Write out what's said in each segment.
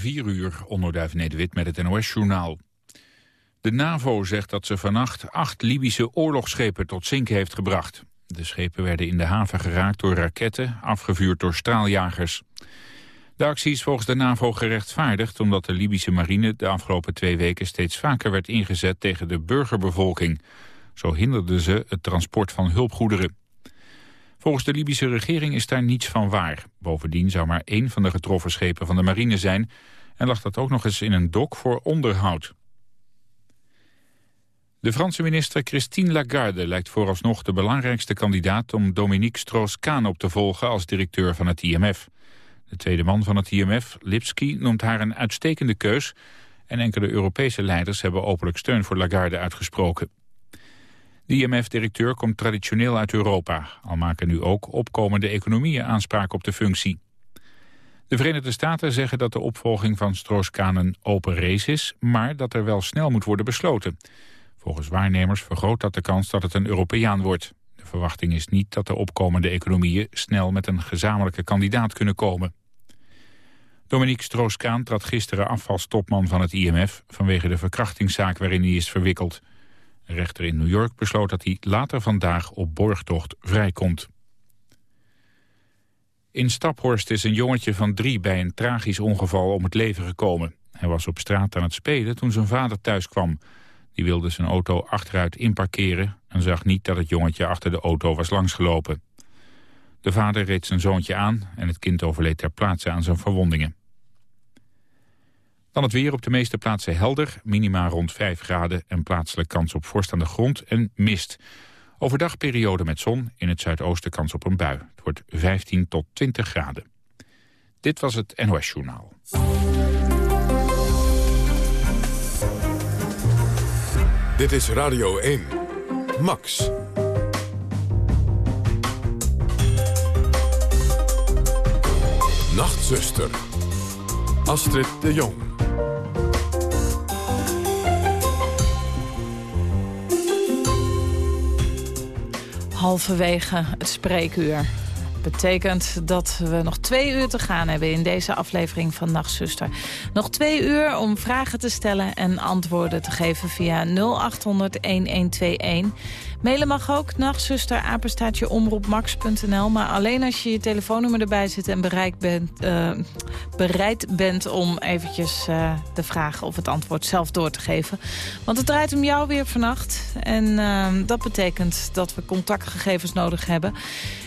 4 uur, onderduif Nederwit met het NOS-journaal. De NAVO zegt dat ze vannacht acht Libische oorlogsschepen tot zinken heeft gebracht. De schepen werden in de haven geraakt door raketten, afgevuurd door straaljagers. De actie is volgens de NAVO gerechtvaardigd omdat de Libische marine de afgelopen twee weken steeds vaker werd ingezet tegen de burgerbevolking. Zo hinderden ze het transport van hulpgoederen. Volgens de Libische regering is daar niets van waar. Bovendien zou maar één van de getroffen schepen van de marine zijn... en lag dat ook nog eens in een dok voor onderhoud. De Franse minister Christine Lagarde lijkt vooralsnog de belangrijkste kandidaat... om Dominique Strauss-Kaan op te volgen als directeur van het IMF. De tweede man van het IMF, Lipsky, noemt haar een uitstekende keus... en enkele Europese leiders hebben openlijk steun voor Lagarde uitgesproken. De IMF-directeur komt traditioneel uit Europa, al maken nu ook opkomende economieën aanspraak op de functie. De Verenigde Staten zeggen dat de opvolging van Stroos-Kaan een open race is, maar dat er wel snel moet worden besloten. Volgens waarnemers vergroot dat de kans dat het een Europeaan wordt. De verwachting is niet dat de opkomende economieën snel met een gezamenlijke kandidaat kunnen komen. Dominique Stroos-Kaan trad gisteren af als topman van het IMF vanwege de verkrachtingszaak waarin hij is verwikkeld. Rechter in New York besloot dat hij later vandaag op borgtocht vrijkomt. In Staphorst is een jongetje van drie bij een tragisch ongeval om het leven gekomen. Hij was op straat aan het spelen toen zijn vader thuis kwam. Die wilde zijn auto achteruit inparkeren en zag niet dat het jongetje achter de auto was langsgelopen. De vader reed zijn zoontje aan en het kind overleed ter plaatse aan zijn verwondingen. Dan het weer op de meeste plaatsen helder, minima rond 5 graden... en plaatselijk kans op vorst aan de grond en mist. Overdag periode met zon, in het zuidoosten kans op een bui. Het wordt 15 tot 20 graden. Dit was het NOS Journaal. Dit is Radio 1. Max. Nachtzuster. Astrid de Jong. halverwege het spreekuur. Betekent dat we nog twee uur te gaan hebben in deze aflevering van Nachtzuster. Nog twee uur om vragen te stellen en antwoorden te geven via 0800-1121. Mailen mag ook, nachtzuster, omroepmax.nl. Maar alleen als je je telefoonnummer erbij zit en bereid bent, uh, bereid bent om eventjes uh, de vraag of het antwoord zelf door te geven. Want het draait om jou weer vannacht. En uh, dat betekent dat we contactgegevens nodig hebben.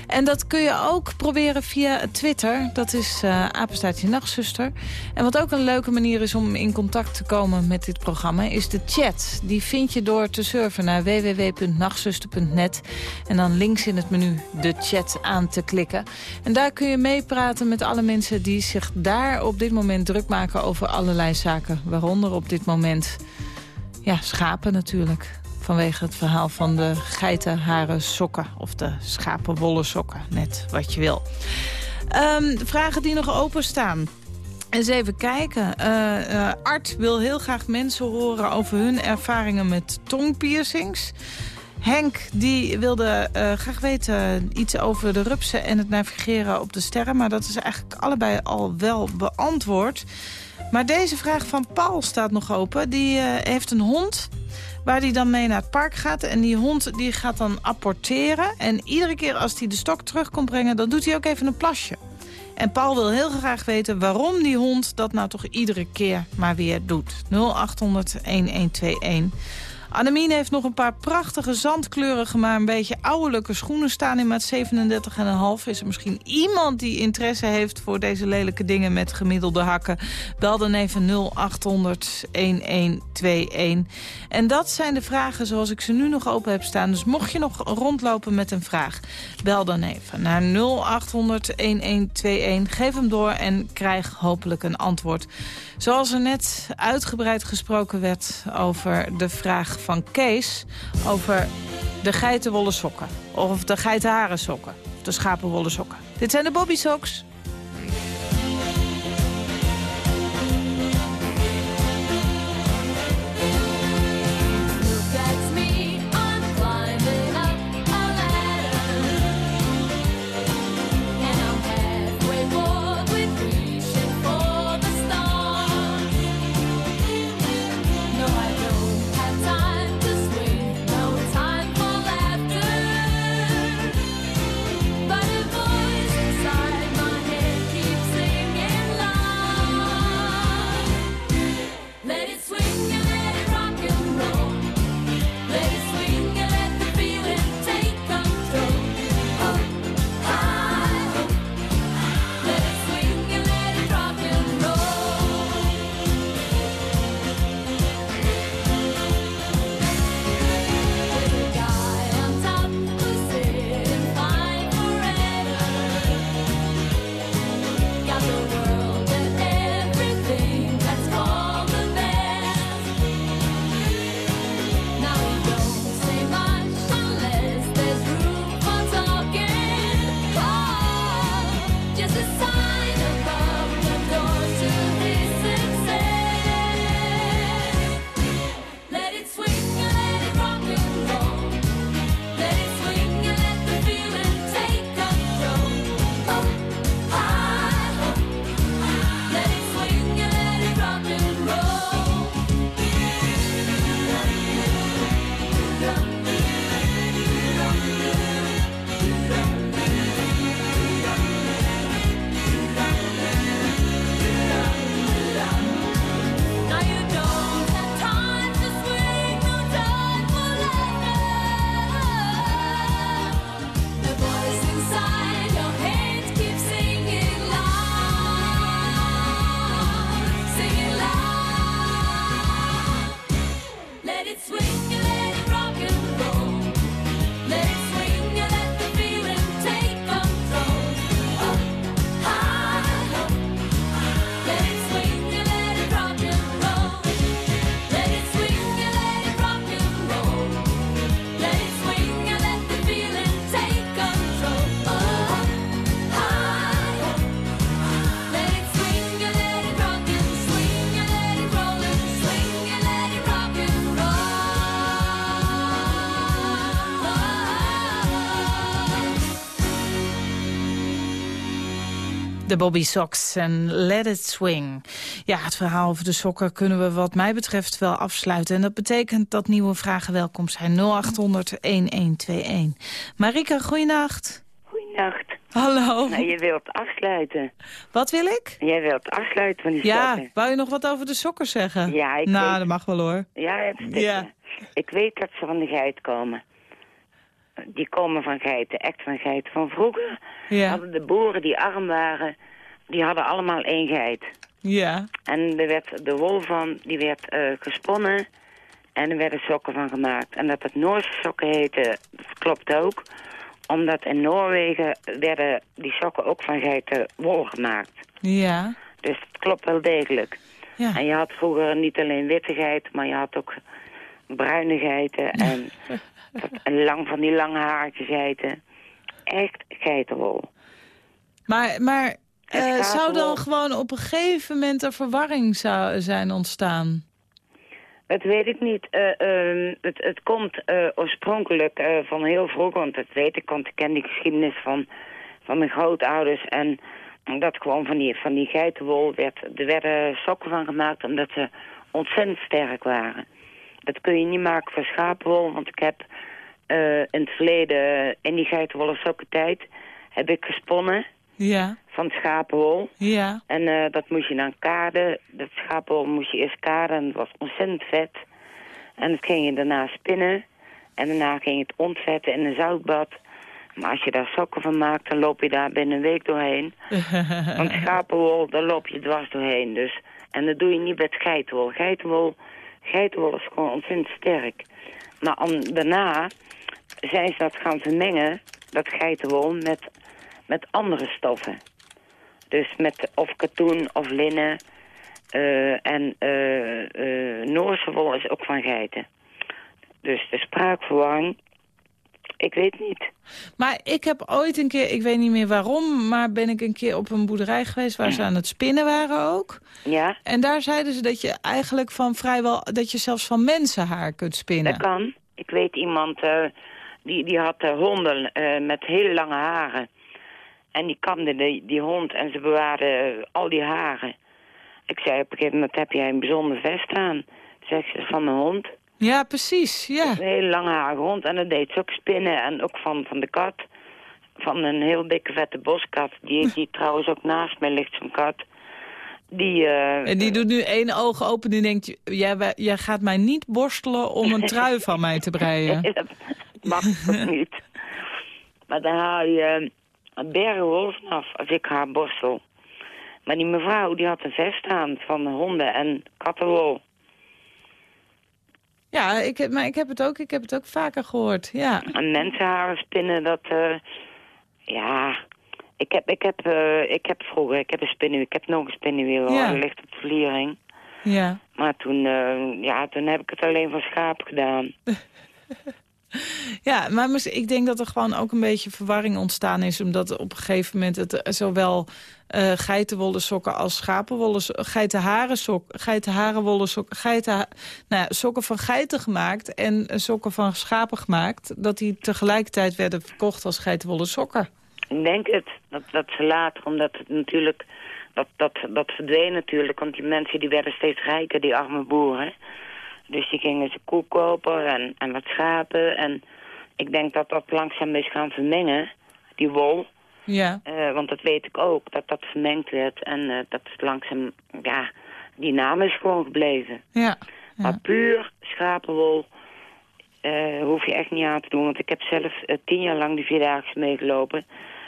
En dat kun je ook proberen via Twitter. Dat is uh, apenstaatje nachtzuster. En wat ook een leuke manier is om in contact te komen met dit programma... is de chat. Die vind je door te surfen naar www.nachtzuster.net. En dan links in het menu de chat aan te klikken. En daar kun je meepraten met alle mensen die zich daar op dit moment druk maken... over allerlei zaken. Waaronder op dit moment ja, schapen natuurlijk. Vanwege het verhaal van de geitenharen sokken. Of de schapenwolle sokken. Net wat je wil. Um, vragen die nog openstaan. Eens even kijken. Uh, uh, Art wil heel graag mensen horen over hun ervaringen met tongpiercings. Henk die wilde uh, graag weten iets over de rupsen en het navigeren op de sterren. Maar dat is eigenlijk allebei al wel beantwoord. Maar deze vraag van Paul staat nog open. Die heeft een hond Waar hij dan mee naar het park gaat. En die hond die gaat dan apporteren. En iedere keer als hij de stok terug komt brengen... dan doet hij ook even een plasje. En Paul wil heel graag weten waarom die hond dat nou toch iedere keer maar weer doet. 0800 1121. Annemien heeft nog een paar prachtige zandkleurige, maar een beetje ouderlijke schoenen staan in maat 37,5. Is er misschien iemand die interesse heeft voor deze lelijke dingen met gemiddelde hakken? Bel dan even 0800 1121. En dat zijn de vragen zoals ik ze nu nog open heb staan. Dus mocht je nog rondlopen met een vraag, bel dan even naar 0800 1121. Geef hem door en krijg hopelijk een antwoord. Zoals er net uitgebreid gesproken werd over de vraag van Kees... over de geitenwolle sokken. Of de geitenharen sokken. Of de schapenwolle sokken. Dit zijn de Bobby Socks. De Bobby Socks en Let It Swing. Ja, het verhaal over de sokken kunnen we wat mij betreft wel afsluiten. En dat betekent dat nieuwe vragen welkom zijn. 0800-1121. Marika, goeienacht. Goeienacht. Hallo. Nou, je wilt afsluiten. Wat wil ik? Jij wilt afsluiten van die Ja, sokken. wou je nog wat over de sokken zeggen? Ja, ik Nou, weet- dat mag wel hoor. Ja, het. Ja. Ik weet dat ze van de geit komen. Die komen van geiten, echt van geiten. Van vroeger Ja, hadden de boeren die arm waren, die hadden allemaal één geit. ja, En er werd de wol van, die werd eh, gesponnen en er werden sokken van gemaakt. En dat het Noorse sokken heette, dat klopt ook. Omdat in Noorwegen werden die sokken ook van geitenwol gemaakt. ja, Dus het klopt wel degelijk. ja. En je had vroeger niet alleen witte geiten, maar je had ook bruine geiten en, en lang van die lange geiten. Echt geitenwol. Maar, maar eh, zou dan gewoon op een gegeven moment een verwarring zou zijn ontstaan? Het weet ik niet. Eh, ehm, het, het komt eh, oorspronkelijk van heel vroeg, want dat weet ik, want ik ken die geschiedenis van, van mijn grootouders. En dat gewoon van die, van die geitenwol werd, er werden sokken van gemaakt omdat ze ontzettend sterk waren. Dat kun je niet maken van schapenwol, want ik heb eh, in het verleden, in die geitenwolle sokkentijd, heb ik gesponnen Ja, van schapenwol. ja, En eh, dat moest je dan kaarden. Dat schapenwol moest je eerst kaarden en dat was ontzettend vet. En dat ging je daarna spinnen. En daarna ging je het ontvetten in een zoutbad. Maar als je daar sokken van maakt, dan loop je daar binnen een week doorheen. Want schapenwol, daar loop je dwars doorheen. Dus. En dat doe je niet met geitenwol. Geitenwol, geitenwol is gewoon ontzettend sterk. Maar daarna zijn ze dat gaan vermengen, dat geitenwol, met, met andere stoffen. Dus met of katoen of linnen. eh, en eh Noorse wol is ook van geiten. Dus de spraakverwarring, ik weet niet. Maar ik heb ooit een keer, ik weet niet meer waarom... maar ben ik een keer op een boerderij geweest waar ze aan het spinnen waren ook. Ja, En daar zeiden ze dat je eigenlijk van vrijwel... dat je zelfs van mensenhaar kunt spinnen. dat kan. Ik weet iemand, eh, die, die had eh, honden eh, met hele lange haren. En die kamde die, die hond en ze bewaarden eh, al die haren. Ik zei op een gegeven moment, heb jij een bijzonder vest aan? Zeg ze, van een hond. Ja, precies, ja. Een hele lange harige hond. En dat deed ze ook spinnen. En ook van, van de kat. Van een heel dikke vette boskat. Die, die trouwens ook naast mij ligt, zo'n kat. Die, eh, En die doet nu één oog open en denkt... Jij, wij- jij gaat mij niet borstelen om een trui van mij te breien. dat mag toch niet. Maar dan haal je eh, een bergenwol vanaf als ik haar borstel. Maar die mevrouw die had een vest aan van honden en kattenwol. Ja, ik heb, maar ik heb, het ook, ik heb het ook vaker gehoord, ja. En mensenharen spinnen, dat... eh, ja, ik heb, ik, heb, eh, ik heb vroeger, ik heb een spinnenwiel, ik heb nog een spinnenwiel, hoor. Ja. Die ligt op de vliering. Ja, Maar toen, eh, ja, toen heb ik het alleen voor schaap gedaan. ja maar ik denk dat er gewoon ook een beetje verwarring ontstaan is... omdat op een gegeven moment het eh, zowel geitenwolle sokken als schapenwolle sokken... geitenharen sokken, geitenharenwolle sokken, geiten, nou sokken van geiten gemaakt... en eh, sokken van schapen gemaakt... dat die tegelijkertijd werden verkocht als geitenwolle sokken. Ik denk het, dat, dat ze later, omdat het natuurlijk, dat, dat, dat verdween natuurlijk, want die mensen die werden steeds rijker, die arme boeren. Dus die gingen ze koe kopen en, en wat schapen en ik denk dat dat langzaam is gaan vermengen, die wol. Ja, Eh, want dat weet ik ook, dat dat vermengd werd en eh, dat is langzaam, ja, die naam is gewoon gebleven. ja. Maar puur schapenwol eh, hoef je echt niet aan te doen. Want ik heb zelf tien jaar lang die Vierdaagse meegelopen.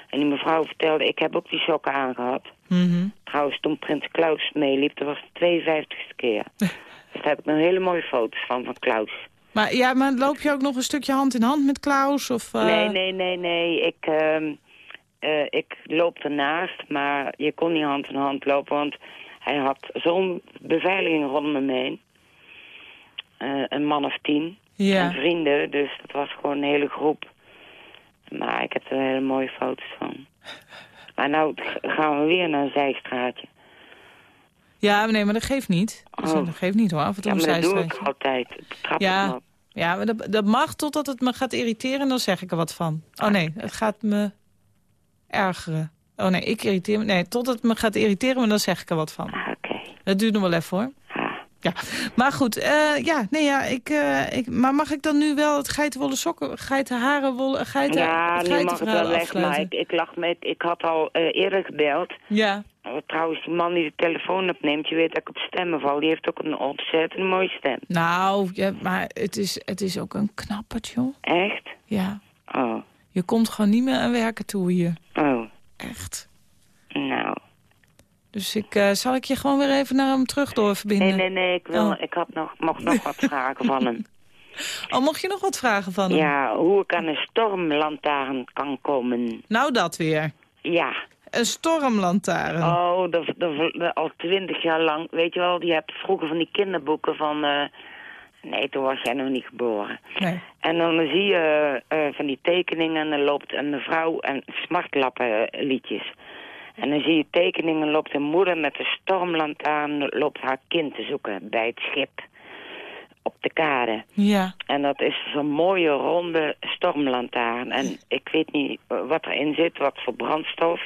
En die mevrouw vertelde, ik heb ook die sokken aangehad. Mhm. Trouwens, toen Prins Klaus meeliep, dat was de 52ste keer. daar heb ik nog hele mooie foto's van, van Klaus. Maar, ja, maar loop je ook nog een stukje hand in hand met Klaus? Of, eh, Nee, nee, nee, nee. Ik, ehm, eh, ik loop ernaast, maar je kon niet hand in hand lopen, want hij had zo'n beveiliging rondom me heen. Eh, een man of tien. En Ja. vrienden, dus dat was gewoon een hele groep. Maar ik heb er hele mooie foto's van. Maar nou gaan we weer naar een zijstraatje. Ja, nee, maar dat geeft niet. Dat, Oh. dat geeft niet hoor, af en toe Ja, maar dat doe ik altijd. Trap Ja. Ja, maar dat, dat mag totdat het me gaat irriteren en dan zeg ik er wat van. Oh nee, het gaat me ergeren. Oh nee, ik irriteer me. Nee, tot het me gaat irriteren, maar dan zeg ik er wat van. Ah, Oké. Dat duurt nog wel even hoor. Ah. Ja, maar goed, eh, ja, nee, ja, ik, eh, ik, maar mag ik dan nu wel het geitenwolle sokken, geitenharenwolle, geiten, Ja, nu mag het wel weg, maar ik, ik lag met... Ik had al eh, eerder gebeld. Ja, trouwens, die man die de telefoon opneemt, je weet dat ik op stemmen val. Die heeft ook een ontzettend mooie stem. nou, ja, maar het is, het is ook een knappert, joh. Echt? Ja, Oh, je komt gewoon niet meer aan werken toe hier. oh. Echt. Nou. Dus ik, eh, zal ik je gewoon weer even naar hem terug doorverbinden? Nee, nee, nee. Ik, wil, Oh. ik had nog, mocht nog wat vragen van hem. Oh, mocht je nog wat vragen van hem? Ja, hoe ik aan een stormlantaarn kan komen. Nou, dat weer. Ja. Een stormlantaarn. Oh, dat, dat, al twintig jaar lang. Weet je wel, je hebt vroeger van die kinderboeken van... eh, nee, toen was jij nog niet geboren. Nee. En dan zie je eh, van die tekeningen en dan loopt een mevrouw en smartlappen eh, liedjes. En dan zie je tekeningen, loopt een moeder met een stormlantaarn, loopt haar kind te zoeken bij het schip. Op de kade. Ja. En dat is zo'n mooie ronde stormlantaarn. En ik weet niet wat erin zit, wat voor brandstof.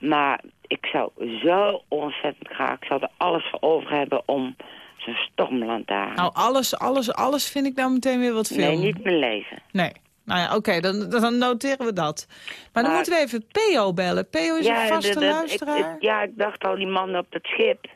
Maar ik zou zo ontzettend graag, ik zou er alles voor over hebben om zo'n stormlantaarn. Nou, alles, alles, alles vind ik nou meteen weer wat veel. nee, niet mijn leven. Nee. Nou ja, oké, dan, dan noteren we dat. Maar dan Maar- moeten we even Peo bellen. Peo is een vaste de- luisteraar. ik- ja, ik dacht al, die man op het schip.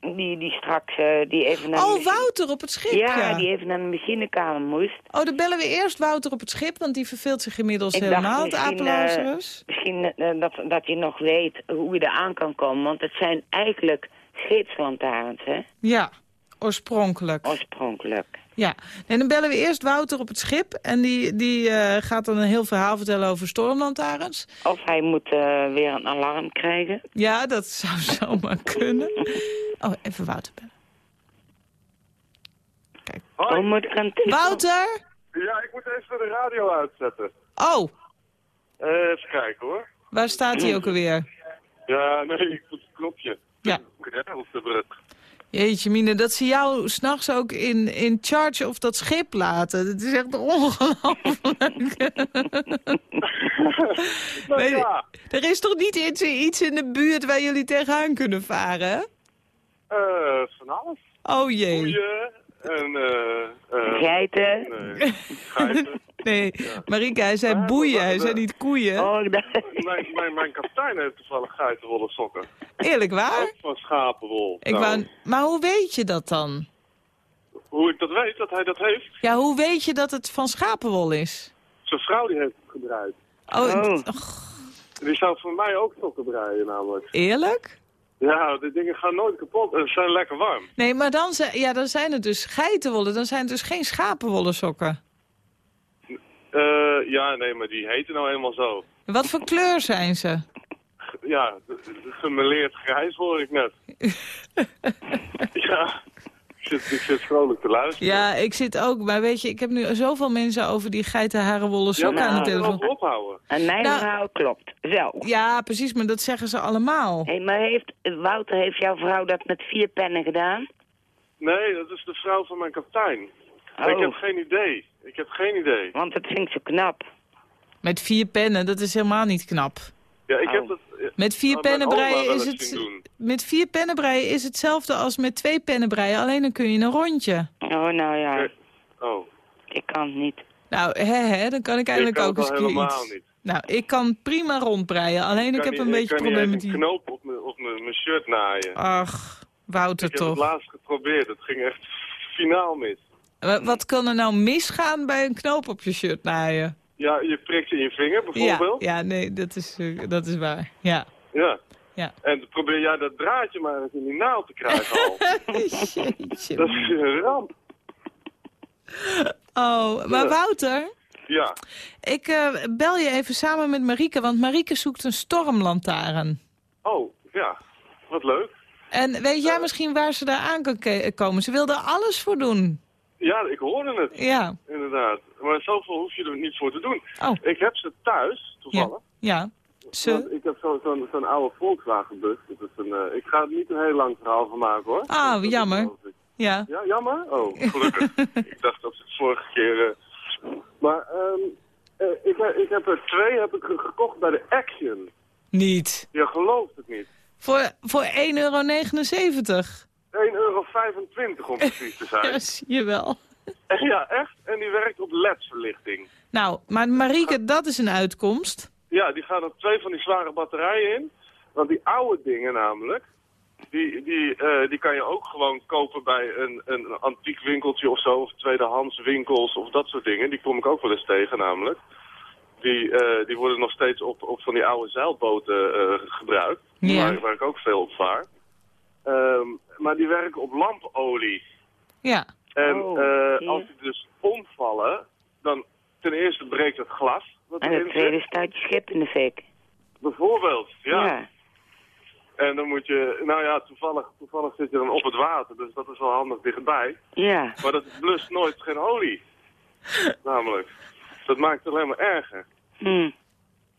Die, die straks, eh, die even naar de oh, Wouter op het schip, ja. Ja, die even naar de machinekamer moest. Oh, dan bellen we eerst Wouter op het schip, want die verveelt zich inmiddels Ik dacht helemaal, het misschien, Apelazerus. Misschien eh, dat, dat je nog weet hoe je eraan kan komen. Want het zijn eigenlijk scheepslantaarns, hè? Ja, oorspronkelijk. Oorspronkelijk. Ja, en dan bellen we eerst Wouter op het schip. En die, die eh, gaat dan een heel verhaal vertellen over stormlantaarns. Of hij moet eh, weer een alarm krijgen. Ja, dat zou zomaar kunnen. Oh, even Wouter bellen. Moet ik aan het Wouter? Ja, ik moet even de radio uitzetten. Oh, Eh, even kijken hoor. waar staat hij ook alweer? Ja, nee, ik moet het knopje. Ja. Ja, op de brug. Jeetje mine, dat ze jou s'nachts ook in, in charge of dat schip laten. Dat is echt ongelooflijk. Nou ja, er is toch niet iets, iets in de buurt waar jullie tegenaan kunnen varen? hè? eh, van alles. Oh jee. En... eh eh, Geiten. Nee, geiten. Nee, Marika, hij zei boeien, hij zei niet koeien. Oh. Mijn, mijn, mijn kapitein heeft toevallig geitenwolle sokken. Eerlijk waar? Ook van schapenwol. Ik Nou, wou, maar hoe weet je dat dan? Hoe ik dat weet, dat hij dat heeft. Ja, hoe weet je dat het van schapenwol is? Zijn vrouw die heeft het gedraaid. Oh, Oh. Die zou voor mij ook sokken draaien namelijk. eerlijk? Ja, die dingen gaan nooit kapot en ze zijn lekker warm. Nee, maar dan, zijn- ja, dan zijn het dus geitenwollen. Dan zijn het dus geen schapenwollen sokken. Eh, ja, nee, maar die heten nou helemaal zo. Wat voor kleur zijn ze? Ja, gemeleerd grijs hoor ik net. ja, zit, ik zit vrolijk te luisteren. Ja, ik zit ook. Maar weet je, ik heb nu zoveel mensen over die geitenharenwollen sokken nou, aan de ja, telefoon. erover ophouden. En mijn Nou- verhaal klopt. Wel. Ja, precies, maar dat zeggen ze allemaal. Hey, maar heeft, Wouter, heeft jouw vrouw dat met vier pennen gedaan? Nee, dat is de vrouw van mijn kapitein. Oh. Ik heb geen idee. Ik heb geen idee. Want dat vind ik zo knap. Met vier pennen, dat is helemaal niet knap. Ja, ik Oh. heb dat... ja, Met vier pennen breien is het... doen. Met vier pennen breien is hetzelfde als met twee pennen breien. Alleen dan kun je een rondje. Oh, nou ja. Oh, ik kan het niet. Nou, hè, hè, dan kan ik ik eigenlijk kan ook eens helemaal iets. niet. Nou, ik kan prima rondbreien. Alleen ik kan heb niet- een beetje Ik kan probleem niet met die... een knoop op mijn- op mijn shirt naaien. Ach, Wouter ik heb het toch. laatst geprobeerd. Het ging echt finaal mis. Wa- Wat kan er nou misgaan bij een knoop op je shirt naaien? Ja, je prikt in je vinger bijvoorbeeld. ja, nee, dat is, eh, dat is waar. Ja. Ja. Ja. En probeer jij dat draadje maar eens in die naald te krijgen al. Dat is een ramp. Oh, maar Ja. Wouter, Ja. ik eh, bel je even samen met Marieke, want Marieke zoekt een stormlantaarn. Oh, ja. Wat leuk. En weet jij misschien waar ze daar aan kan komen? Ze wil er alles voor doen. Ja, ik hoorde het. Ja. Inderdaad. Maar zoveel hoef je er niet voor te doen. Oh, Ik heb ze thuis, ja. toevallig. Ja. Want Ze... ik heb zo'n zo zo'n oude Volkswagen bus. Dat is een, eh, ik ga er niet een heel lang verhaal van maken hoor. Ah, Dat jammer. ik. Ja. Ja, jammer? Oh, gelukkig. ik dacht dat het vorige keer... eh, Maar ehm, eh, ik, ik heb er twee heb ik ge- gekocht bij de Action. Niet. Je gelooft het niet. Voor, voor 1,79 euro. 1,25 euro om precies te zijn. Ja, zie je wel. Ja, echt. En die werkt op LED-verlichting. Nou, maar Marieke, dat is een uitkomst. Ja, die gaan op twee van die zware batterijen in. Want die oude dingen namelijk, die, die, eh, die kan je ook gewoon kopen bij een, een antiek winkeltje of zo. Of tweedehands winkels of dat soort dingen. Die kom ik ook wel eens tegen namelijk. Die, eh, die worden nog steeds op, op van die oude zeilboten eh, gebruikt. Waar, waar ik ook veel op vaar. Ehm, maar die werken op lampolie. Ja. En Oh, eh, als die dus omvallen, dan ten eerste breekt het glas. Wat En het tweede staat je schip in de fik. Bijvoorbeeld, ja. ja. En dan moet je, nou ja, toevallig, toevallig zit je dan op het water, dus dat is wel handig dichtbij. Ja. Maar dat blust nooit geen olie. Namelijk. Dat maakt het alleen maar erger. Hm.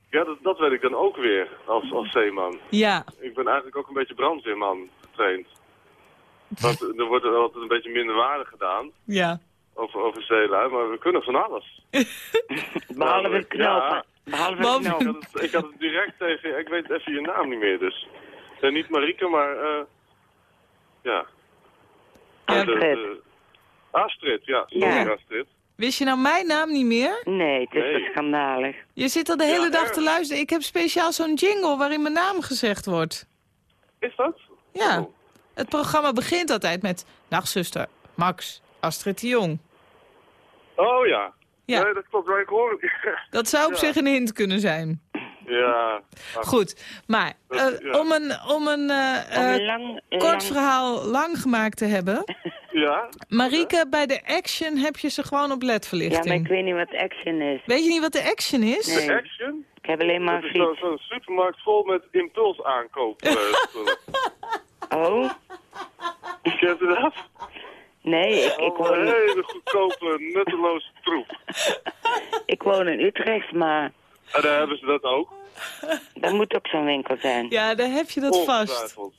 Ja, dat, dat weet ik dan ook weer als, als zeeman. Ja. Ik ben eigenlijk ook een beetje brandweerman getraind. Want er wordt er altijd een beetje minder waarde gedaan Ja. over, over zeelui, maar we kunnen van alles. Behalve Nou, het knopen. ja. Behalve het Ik knopen. had, het, ik had het direct tegen, ik weet even je naam niet meer dus. Ja, niet Marieke, maar eh ja. Astrid. De- de- Astrid, ja. Sorry Ja. Astrid. Wist je nou mijn naam niet meer? Nee, het is Nee. schandalig. Je zit al de hele Ja, dag erg. te luisteren. Ik heb speciaal zo'n jingle waarin mijn naam gezegd wordt. Is dat? Ja. Oh. Het programma begint altijd met... Nachtzuster, Max, Astrid de Jong. Oh ja. Ja. Nee, dat klopt. Ik hoor. Dat zou op Ja. zich een hint kunnen zijn. ja. Ach, Goed, maar Dat- eh, ja. om een, om een eh, Om eh, een lang, kort lang- verhaal lang gemaakt te hebben... Ja? Marieke, bij de Action heb je ze gewoon op Ja, maar ledverlichting. ik weet niet wat action is. Weet je niet wat de Action is? Nee. Action? Ik heb alleen maar Dat een zo'n supermarkt vol met impulsaankoop. eh, spullen. Oh? Kent u dat? Nee, ik, ik, Oh, woon, hele goedkope, nutteloze troep. ik woon in Utrecht, maar En daar hebben ze dat ook. dat moet ook zo'n winkel zijn. Ja, daar heb je dat vast. Ongetwijfeld.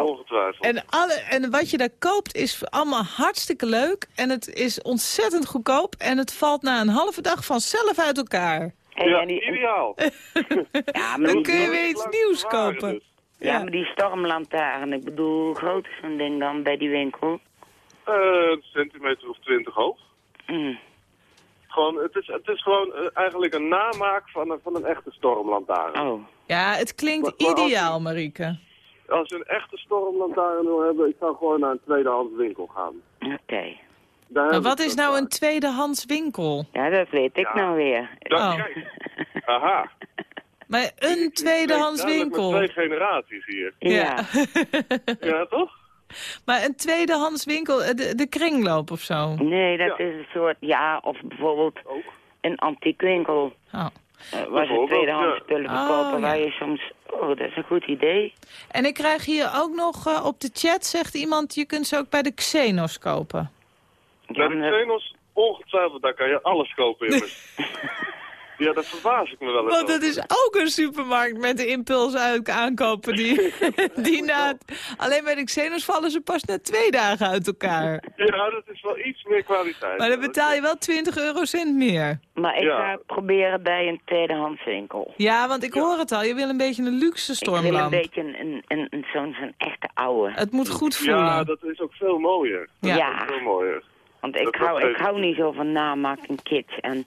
Ongetwijfeld. En, alle, en wat je daar koopt is allemaal hartstikke leuk. En het is ontzettend goedkoop. En het valt na een halve dag vanzelf uit elkaar. Hey, ja, en die, ideaal. ja, maar Dan kun je weer iets nieuws kopen. dus. Ja, maar die stormlantaarn, ik bedoel, hoe groot is zo'n ding dan bij die winkel? Eh, een centimeter of twintig hoog. Hm. Gewoon, het, is, het is gewoon eh, eigenlijk een namaak van een, van een echte stormlantaarn. Oh, Ja, het klinkt Maar- maar als- ideaal, Marieke. Als je een echte stormlantaarn wil hebben, ik zou gewoon naar een tweedehands winkel gaan. oké. Maar wat is dat nou een tweedehands winkel? Ja, dat weet ik Ja. nou weer. Ja, Oh. kijk. Aha. Maar een tweedehands winkel. Met twee generaties hier. Ja. Ja, toch? Maar een tweedehands winkel, eh, de, de kringloop of zo. Nee, dat Ja. is een soort, ja, of bijvoorbeeld Ook. een antiekwinkel. Oh. eh, waar ze tweedehands ja. spullen Oh, verkopen, waar ja. je soms... Oh, dat is een goed idee. En ik krijg hier ook nog eh, op de chat, zegt iemand, je kunt ze ook bij de Xenos kopen. Bij de Xenos, ongetwijfeld, daar kan je alles kopen, jongens. Ja, dat verbaas ik me wel eens Want het over. is ook een supermarkt met de impuls uit aankopen. Die, die na, alleen bij de Xenos vallen ze pas na twee dagen uit elkaar. Ja, dat is wel iets meer kwaliteit. Maar dan betaal je wel 20 eurocent meer. Maar ik Ja. ga het proberen bij een tweedehands winkel. Ja, want ik hoor het al. Je wil een beetje een luxe Ik wil stormlamp. een beetje een, een, een, een- zo'n zo'n echte oude. Het moet goed voelen. Ja, dat is ook veel mooier. Dat Ja. veel mooier. Want ik dat- hou, dat ik hou niet zo van namaak en kitsch. En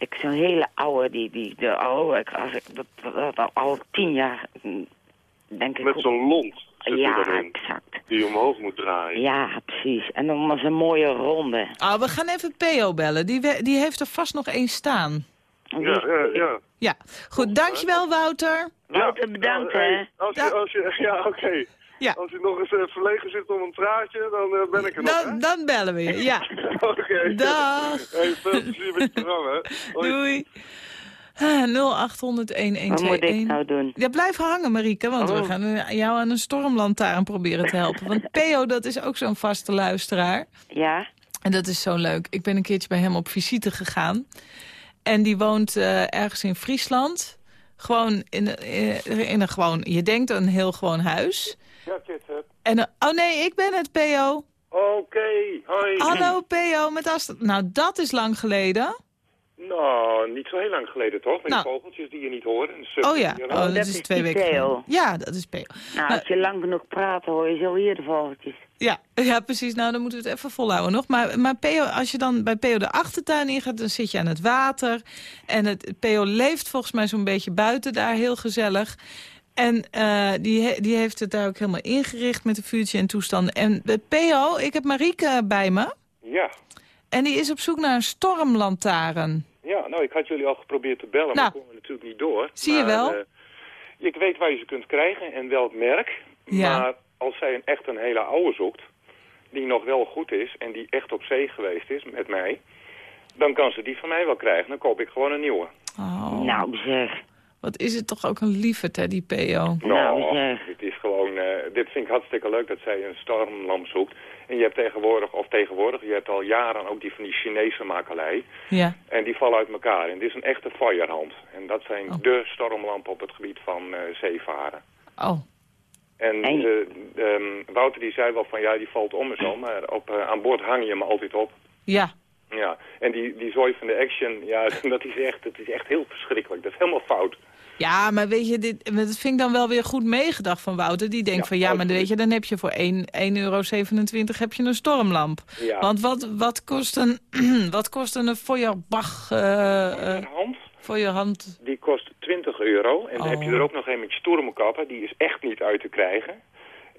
ik zo'n hele oude, die, die, de, oh, ik, als ik, dat, dat, dat al tien jaar, mm, denk ik. Met zo'n lont zit Ja, er dan in, exact. die je omhoog moet draaien. Ja, precies. En dan was een mooie ronde. Oh, we gaan even P.O. bellen. Die, we- die heeft er vast nog één staan. Ja, ja, ja. Ja, goed. Dankjewel, Wouter. Wouter, Ja, bedankt, nou, hè. hey, Als je, als je, ja, oké. Ja. Als je nog eens eh, verlegen zit om een praatje, dan eh, ben ik er nog, hè? Dan, dan bellen we je. Ja. Oké. Dag. Hey, veel plezier met je programma. Hoi. Doei. Ah, 0800-1121. Wat moet ik nou doen? Ja, blijf hangen, Marieke, want we Oh. gaan eh, jou aan een stormlantaarn proberen te helpen. Want Theo, dat is ook zo'n vaste luisteraar. Ja? En dat is zo leuk. Ik ben een keertje bij hem op visite gegaan. En die woont eh, ergens in Friesland. Gewoon in, eh, in een gewoon, je denkt een heel gewoon huis. Ja, Kitset. En, oh nee, ik ben het, P.O. Oké, hoi. Hallo, P.O. met Astrid. Nou, dat is lang geleden. Nou, niet zo heel lang geleden toch? Met Nou. die vogeltjes die je niet hoort. en de Oh ja, oh, dat dat is is twee weken geleden. Ja, dat is Peo. Nou, als je lang genoeg praat, hoor je zo hier de vogeltjes. Ja, ja, precies. Nou, dan moeten we het even volhouden nog. Maar, maar Peo, als je dan bij Peo de achtertuin ingaat, dan zit je aan het water. En het Peo leeft volgens mij zo'n beetje buiten daar, heel gezellig. En eh, die, he- die heeft het daar ook helemaal ingericht met een vuurtje en toestanden. En uh, Peo, ik heb Marieke bij me. Ja. En die is op zoek naar een stormlantaarn. ja, nou, ik had jullie al geprobeerd te bellen, Nou. maar konden natuurlijk niet door. Zie je wel? eh, ik weet waar je ze kunt krijgen en welk merk. Ja. Maar als zij een, echt een hele oude zoekt, die nog wel goed is en die echt op zee geweest is met mij... dan kan ze die van mij wel krijgen. Dan koop ik gewoon een nieuwe. Oh, Nou zeg, wat is het toch ook een lieverd, hè, die Peo. Nou, dit is gewoon... eh, dit vind ik hartstikke leuk dat zij een stormlamp zoekt. En je hebt tegenwoordig, of tegenwoordig, je hebt al jaren ook die van die Chinese makelij. Ja. En die vallen uit elkaar. En dit is een echte firehandhand. En dat zijn Oh. de stormlampen op het gebied van eh, zeevaren. Oh, En eh, ehm, Wouter die zei wel van ja, die valt om en zo. Maar op, eh, aan boord hang je hem altijd op. ja. Ja, en die, die zooi van de action, ja, dat is, echt, dat is echt heel verschrikkelijk. Dat is helemaal fout. Ja, maar weet je, dit, dat vind ik dan wel weer goed meegedacht van Wouter. Die denkt Ja, van, ja, maar weet je, dan heb je voor 1,27 euro heb je een stormlamp. Ja. Want wat, wat, kost een, wat kost een Feuerbach uh, hand, voor je hand? die kost 20 euro. En dan heb je Oh. er ook nog een met stoermekappen. Die is echt niet uit te krijgen.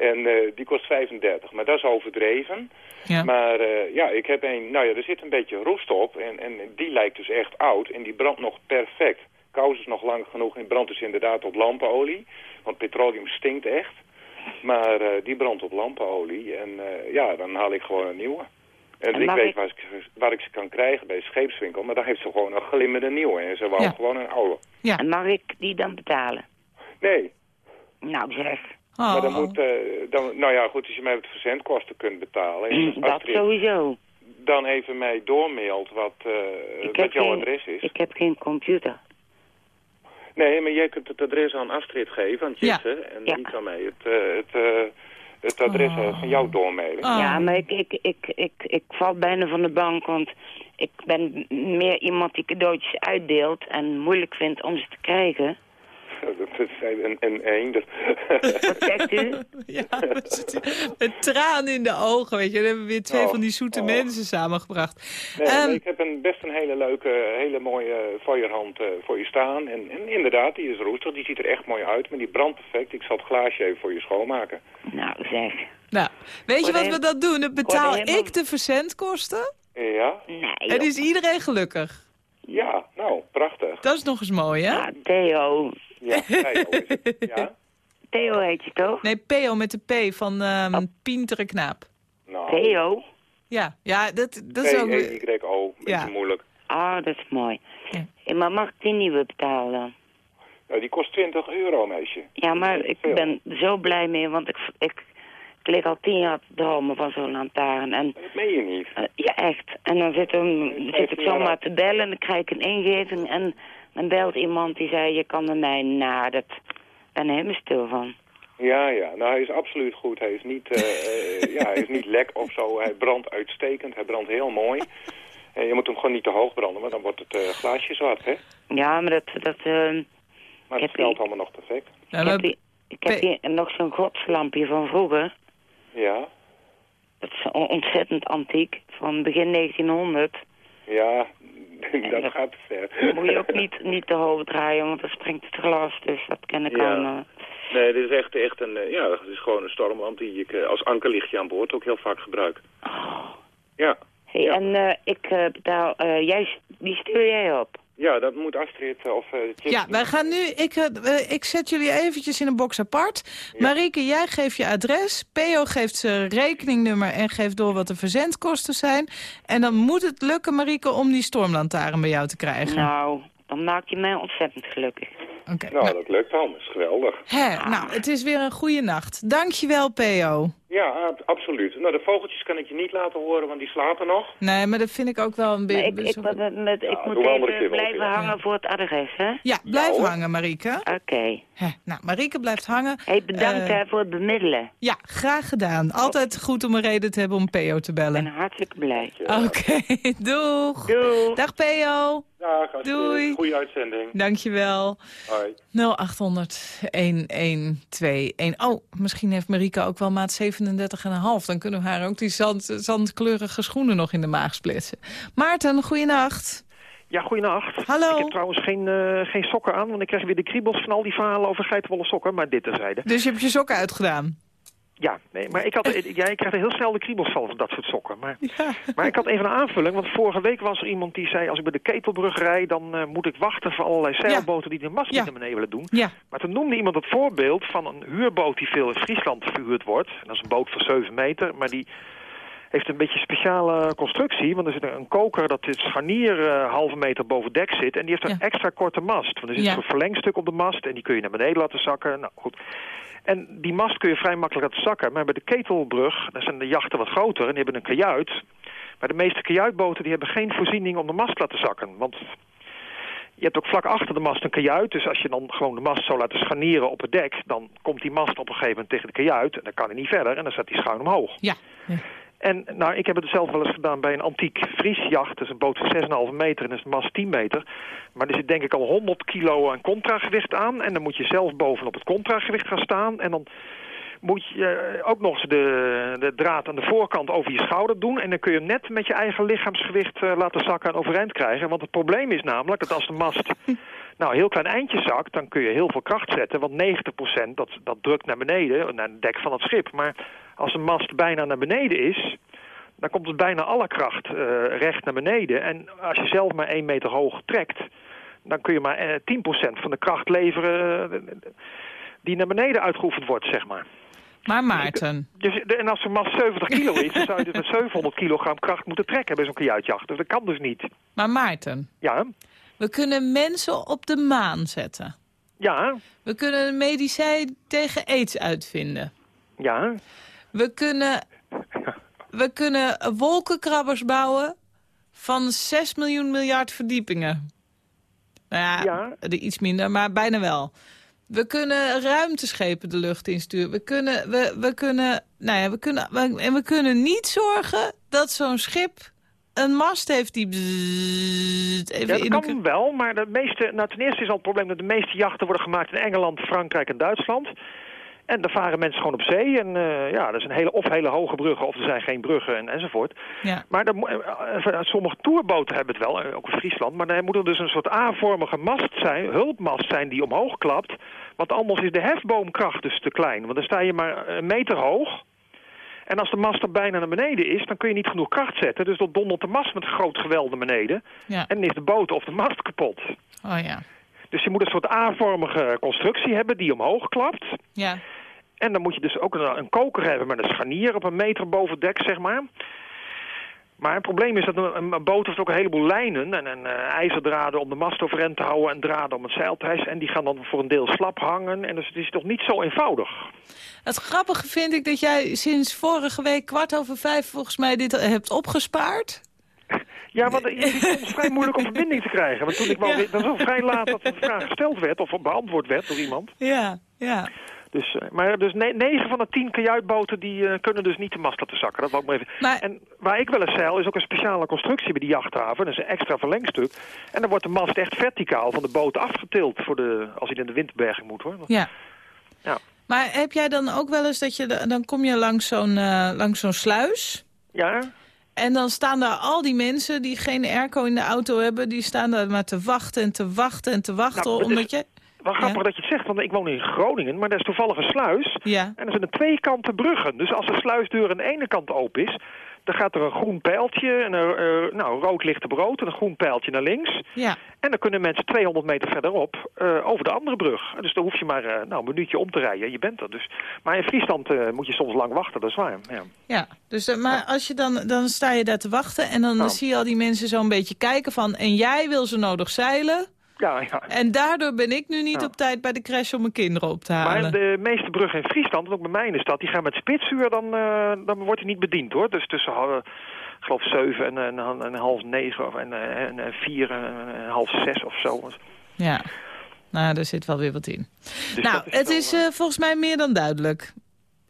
En eh, die kost 35. Maar dat is overdreven. Ja. Maar eh, ja, ik heb een, nou ja, er zit een beetje roest op en, en die lijkt dus echt oud en die brandt nog perfect. Kous is nog lang genoeg en brandt dus inderdaad op lampenolie, want petroleum stinkt echt. Maar eh, die brandt op lampenolie en eh, ja, dan haal ik gewoon een nieuwe. En, En ik weet ik- waar ik, waar ik ze kan krijgen bij de scheepswinkel, maar dan heeft ze gewoon een glimmende nieuwe en ze wou Ja. gewoon een oude. Ja. En mag ik die dan betalen? Nee, Nou zeg, Oh. maar dan moet, eh, dan, nou ja goed, als je mij het verzendkosten kunt betalen. Dat sowieso. dan even mij doormailt wat, Ik wat jouw geen- adres is. Ik heb geen computer. Nee, maar jij kunt het adres aan Astrid geven, aan Ja. En Ja. die kan mij het, eh, het, het adres van jou doormailen. Oh. Ja, maar ik, ik, ik, ik, ik val bijna van de bank, want ik ben meer iemand die cadeautjes uitdeelt en moeilijk vindt om ze te krijgen. Dat zijn een, een eender. Wat zegt u? Ja, met tranen in de ogen, weet je. Dan hebben we weer twee Oh, van die zoete oh. mensen samengebracht. Nee, Ehm, maar ik heb een, best een hele leuke, hele mooie feuerhand eh, voor je staan. En, en inderdaad, die is roestig. Die ziet er echt mooi uit, maar die brandt perfect. Ik zal het glaasje even voor je schoonmaken. Nou zeg, nou, weet je wat we dan doen? Dan betaal ik de verzendkosten Ja? nee en is iedereen gelukkig. Ja, nou, prachtig. Dat is nog eens mooi, hè? Ah, Theo. Ja, Theo is het. Ja? Theo heet je toch? Nee, Peo met de P van ehm Oh. Pientere Knaap. Nou, Theo? Ja, ja dat, dat is ook... P-E-Y-O, beetje Ja. moeilijk. Ah, dat is mooi. Ja. Maar mag ik die nieuwe betalen? Nou, die kost 20 euro, meisje. Ja, maar ik Veel. ben zo blij mee, want ik, ik, ik lig al tien jaar te dromen van zo'n lantaarn. En Dat meen je niet. eh, ja, echt. En dan zit, hem, zit ik zomaar te bellen en dan krijg ik een ingeving. En dan belt iemand die zei, je kan bij mij na. Dat ben ik helemaal stil van. Ja, ja. Nou, hij is absoluut goed. Hij is niet, eh, eh, ja, hij is niet lek of zo. Hij brandt uitstekend. Hij brandt heel mooi. En je moet hem gewoon niet te hoog branden, want dan wordt het eh, glaasje zwart, hè? Ja, maar dat... dat eh, Maar het smelt die- allemaal nog perfect. Nou, ik heb, hier, ik heb hier nog zo'n godslampje van vroeger. Ja, Dat is on- ontzettend antiek, van begin 1900. ja. dat gaat te ver. Moet je ook niet, niet te hoog draaien, want dan springt het glas. Dus dat ken ik Ja. al. eh. Nee, dit is echt, echt een, eh, ja, het is gewoon een stormlamp die ik eh, als ankerlichtje aan boord ook heel vaak gebruik. Ja, Hey, Ja. En eh, ik betaal... eh, jij, wie stuur jij op? Ja dat moet Astrid of... eh, Ja, wij gaan nu... Ik, eh, eh, ik zet jullie eventjes in een box apart. Marieke, jij geeft je adres. Peo geeft zijn rekeningnummer en geeft door wat de verzendkosten zijn. En dan moet het lukken, Marieke, om die stormlantaarn bij jou te krijgen. Nou, dan maak je mij ontzettend gelukkig. Oké. Nou, nou, dat lukt dan. Dat is geweldig. hè, nou, het is weer een goede nacht. Dankjewel, Peo. Ja, ab- absoluut. Nou, de vogeltjes kan ik je niet laten horen, want die slapen nog. Nee, maar dat vind ik ook wel een ik, beetje... ik, met, ik Ja, moet even blijven hangen voor het adres, hè? Ja, blijf hangen, Marieke. Oké. Nou, Marieke blijft hangen. Hey, bedankt Eh, hè, voor het bemiddelen. Ja, graag gedaan. Altijd goed om een reden te hebben om PO te Ik ben bellen. hartstikke blij. Oké, doeg. Doei. Dag PO. Dag, Doei. Goeie uitzending. Dankjewel. Hoi. 0800 1121. Oh, misschien heeft Marieke ook wel maat 37,5. Dan kunnen we haar ook die zand, zandkleurige schoenen nog in de maag splitsen. Maarten, goeienacht. Ja, goeienacht. Hallo. Ik heb trouwens geen, eh, geen sokken aan, want ik krijg weer de kriebels van al die verhalen over geitenwolle sokken. Maar dit terzijde. Dus je hebt je sokken uitgedaan? Ja, nee, maar ik, had, ja, ik krijg er heel snel de kriebels van, dat soort sokken. Maar, Ja. maar ik had even een aanvulling, want vorige week was er iemand die zei... als ik bij de Ketelbrug rijd, dan eh, moet ik wachten voor allerlei zeilboten die de mast niet naar beneden willen doen. Maar toen noemde iemand het voorbeeld van een huurboot die veel in Friesland verhuurd wordt. En dat is een boot van 7 meter, maar die heeft een beetje speciale constructie. Want er zit een koker dat het scharnier eh, halve meter boven dek zit. En die heeft een Ja. extra korte mast. Want er zit Ja. een verlengstuk op de mast en die kun je naar beneden laten zakken. Nou goed. En die mast kun je vrij makkelijk laten zakken. Maar bij de Ketelbrug, daar zijn de jachten wat groter en die hebben een kajuit. Maar de meeste kajuitboten die hebben geen voorziening om de mast te laten zakken. Want je hebt ook vlak achter de mast een kajuit. Dus als je dan gewoon de mast zou laten scharnieren op het dek... dan komt die mast op een gegeven moment tegen de kajuit... en dan kan hij niet verder en dan staat hij schuin omhoog. ja. ja. En nou, ik heb het zelf wel eens gedaan bij een antiek Friesjacht. Dat is een boot van 6,5 meter en is de mast 10 meter. Maar er zit denk ik al 100 kilo aan contragewicht aan. En dan moet je zelf bovenop het contragewicht gaan staan. En dan moet je eh, ook nog eens de, de draad aan de voorkant over je schouder doen. En dan kun je net met je eigen lichaamsgewicht eh, laten zakken en overeind krijgen. Want het probleem is namelijk dat als de mast nou, een heel klein eindje zakt... dan kun je heel veel kracht zetten. Want 90% dat, dat drukt naar beneden, naar het dek van het schip. Maar als de mast bijna naar beneden is... dan komt het bijna alle kracht eh, recht naar beneden. En als je zelf maar 1 meter hoog trekt... dan kun je maar eh, 10% van de kracht leveren... eh, die naar beneden uitgeoefend wordt, zeg maar. Maar Maarten, Dus, en als de mast 70 kilo is, dan zou je dus met 700 kilogram kracht moeten trekken bij zo'n kajuitjacht. Dus dat kan dus niet. maar Maarten, Ja, we kunnen mensen op de maan zetten. ja, We kunnen een medicijn tegen aids uitvinden. ja. We kunnen, we kunnen wolkenkrabbers bouwen van 6 miljoen miljard verdiepingen. Nou ja, iets minder, maar bijna wel. We kunnen ruimteschepen de lucht insturen. We kunnen, we, we kunnen, nou ja, we kunnen, we- en we kunnen niet zorgen dat zo'n schip een mast heeft die bzzzt even Ja, in dat kan wel, maar de meeste, nou, ten eerste is al het probleem dat de meeste jachten worden gemaakt in Engeland, Frankrijk en Duitsland. En daar varen mensen gewoon op zee. En eh, ja, dat een hele, of hele hoge bruggen, of er zijn geen bruggen en, enzovoort. Ja. Maar dan, eh, eh, sommige toerboten hebben het wel, ook in Friesland. Maar dan moet er dus een soort A-vormige mast zijn, hulpmast zijn die omhoog klapt. Want anders is de hefboomkracht dus te klein. Want dan sta je maar een meter hoog. En als de mast er bijna naar beneden is, dan kun je niet genoeg kracht zetten. Dus dan dondert de mast met groot geweld naar beneden. Ja. En dan is de boot of de mast kapot. Oh ja. Dus je moet een soort A-vormige constructie hebben die omhoog klapt. Ja. En dan moet je dus ook een, een koker hebben met een scharnier op een meter boven het dek, zeg maar. Maar het probleem is dat een, een boot heeft ook een heleboel lijnen en, en eh, ijzerdraden om de mast overeind te houden en draden om het zeil te hijsen. En die gaan dan voor een deel slap hangen. En dus het is toch niet zo eenvoudig. Het grappige vind ik dat jij sinds vorige week kwart over vijf volgens mij dit hebt opgespaard. Ja, want het is soms vrij moeilijk om verbinding te krijgen. Want toen ik wel Ja. dat was al vrij laat dat de vraag gesteld werd of beantwoord werd door iemand. Ja, ja. Dus, eh, maar dus ne- negen van de tien kajuitboten die eh, kunnen dus niet de mast laten zakken. Dat wou ik maar even. Maar- En waar ik wel eens zeil is ook een speciale constructie bij die jachthaven. Dat is een extra verlengstuk. En dan wordt de mast echt verticaal van de boot afgetild voor de, als hij in de windberging moet hoor. Ja. Ja. Maar heb jij dan ook wel eens dat je... Dan kom je langs zo'n eh, langs zo'n sluis... Ja, En dan staan daar al die mensen die geen airco in de auto hebben... die staan daar maar te wachten en te wachten en te wachten... Nou, is- omdat je... wel grappig Ja. dat je het zegt, want ik woon in Groningen, maar daar is toevallig een sluis. Ja, En er zijn twee kanten bruggen. Dus als de sluisdeur aan de ene kant open is, dan gaat er een groen pijltje, en een, eh, nou, rood licht op rood en een groen pijltje naar links. ja. En dan kunnen mensen 200 meter verderop eh, over de andere brug. Dus dan hoef je maar eh, nou, een minuutje om te rijden. Je bent er dus. Maar in Friesland moet je soms lang wachten, dat is waar. Ja. Ja, dus, maar als je dan, dan sta je daar te wachten... en dan Nou. zie je al die mensen zo'n beetje kijken van... en jij wil zo nodig zeilen... Ja, ja. En daardoor ben ik nu niet Ja. op tijd bij de crash om mijn kinderen op te halen. Maar de meeste bruggen in Friesland, en ook bij mij in de stad, die gaan met spitsuur, dan, eh, dan wordt hij niet bediend hoor. Dus tussen, ik geloof, zeven en, en, en, en half negen of en, en, en vier en, en half zes of zo. Ja, nou, er zit wel weer wat in. Dus nou, het wel, is eh, eh, volgens mij meer dan duidelijk.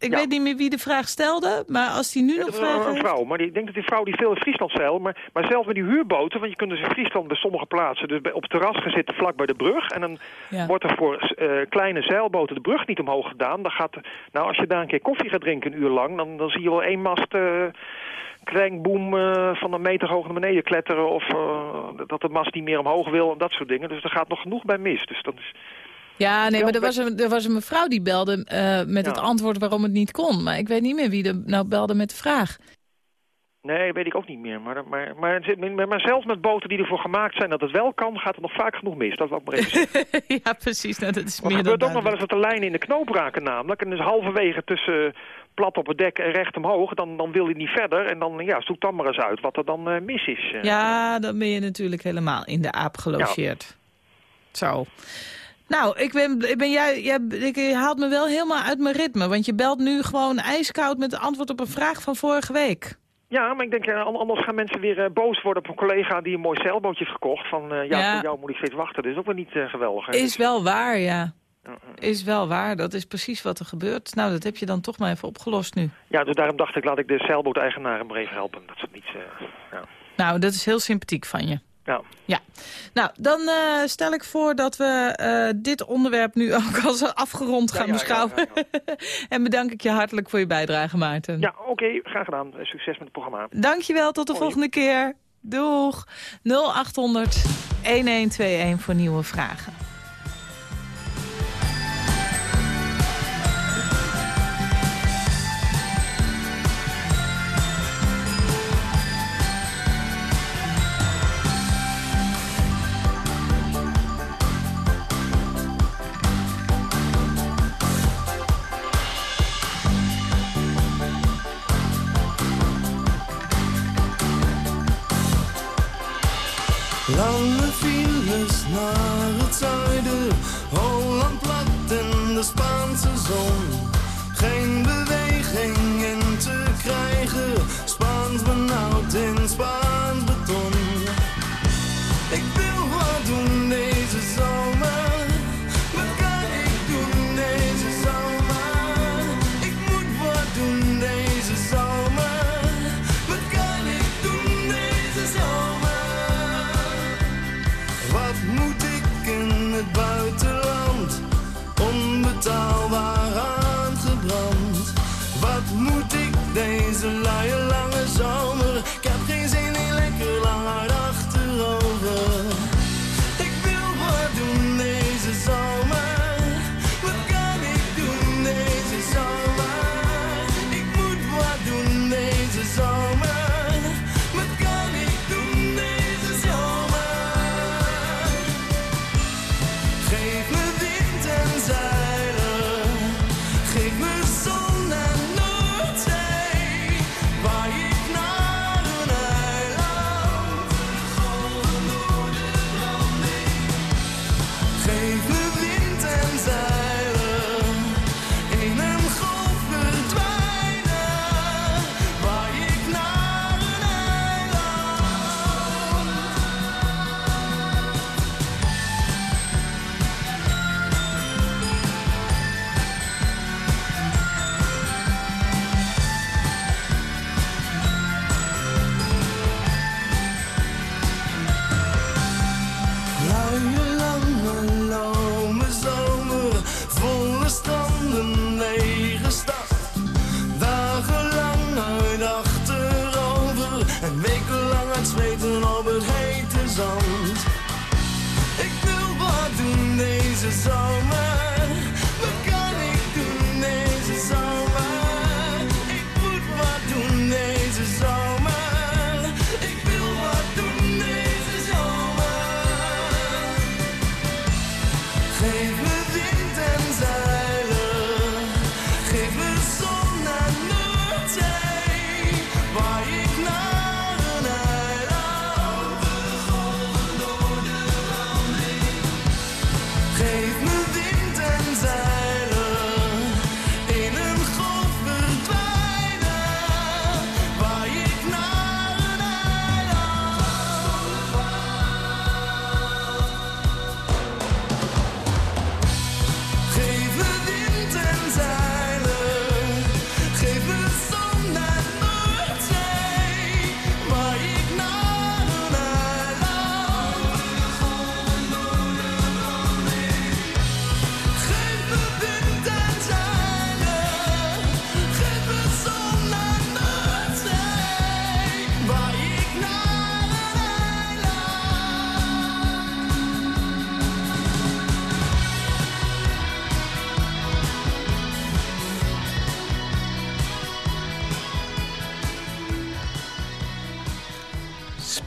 Ik Ja. weet niet meer wie de vraag stelde, maar als die nu nog vragen... een vrouw, maar ik denk dat die vrouw die veel in Friesland zeilt. Maar, maar zelfs met die huurboten, want je kunt dus in Friesland bij sommige plaatsen dus op het terras gaan zitten vlak bij de brug. En dan Ja. wordt er voor eh, kleine zeilboten de brug niet omhoog gedaan. Dan gaat, nou, als je daar een keer koffie gaat drinken een uur lang, dan, dan zie je wel één mast eh, van een meter hoog naar beneden kletteren. Of dat de mast niet meer omhoog wil en dat soort dingen. Dus er gaat nog genoeg bij mis. Dus dat is... Ja, nee, maar er was een, er was een mevrouw die belde eh, met het antwoord waarom het niet kon. Maar ik weet niet meer wie er nou belde met de vraag. Nee, weet ik ook niet meer. Maar, maar, maar, het maar, maar zelfs met boten die ervoor gemaakt zijn dat het wel kan, gaat er nog vaak genoeg mis. Dat wil ik maar even ja, precies. Nou, dat is Maar meer het dan gebeurt ook nog wel eens dat de lijnen in de knoop raken namelijk. En dus halverwege tussen plat op het dek en recht omhoog, dan, dan wil hij niet verder. En dan, ja, zoek dan maar eens uit wat er dan eh, mis is. eh. Ja, dan ben je natuurlijk helemaal in de aap gelogeerd. Zo. Nou, ik ben, ik ben jij, jij, ik, je haalt me wel helemaal uit mijn ritme. Want je belt nu gewoon ijskoud met het antwoord op een vraag van vorige week. Ja, maar ik denk, eh, an- anders gaan mensen weer eh, boos worden op een collega die een mooi zeilbootje heeft gekocht. Van, eh, ja, Ja. voor jou moet ik steeds wachten. Dat is ook weer niet geweldig. hè. Is wel waar, ja. Is wel waar. Dat is precies wat er gebeurt. Nou, dat heb je dan toch maar even opgelost nu. Ja, dus daarom dacht ik, laat ik de zeilbooteigenaren maar even helpen. Dat is niet... ja. Nou, dat is heel sympathiek van je. Ja. Ja. Nou, dan eh, stel ik voor dat we eh, dit onderwerp nu ook als afgerond Ja, gaan ja, beschouwen. ja, en bedank ik je hartelijk voor je bijdrage, Maarten. Ja, oké, graag gedaan. Eh, Succes met het programma. Dankjewel, tot de Hoi. volgende keer. Doeg. 0800 1121 voor nieuwe vragen.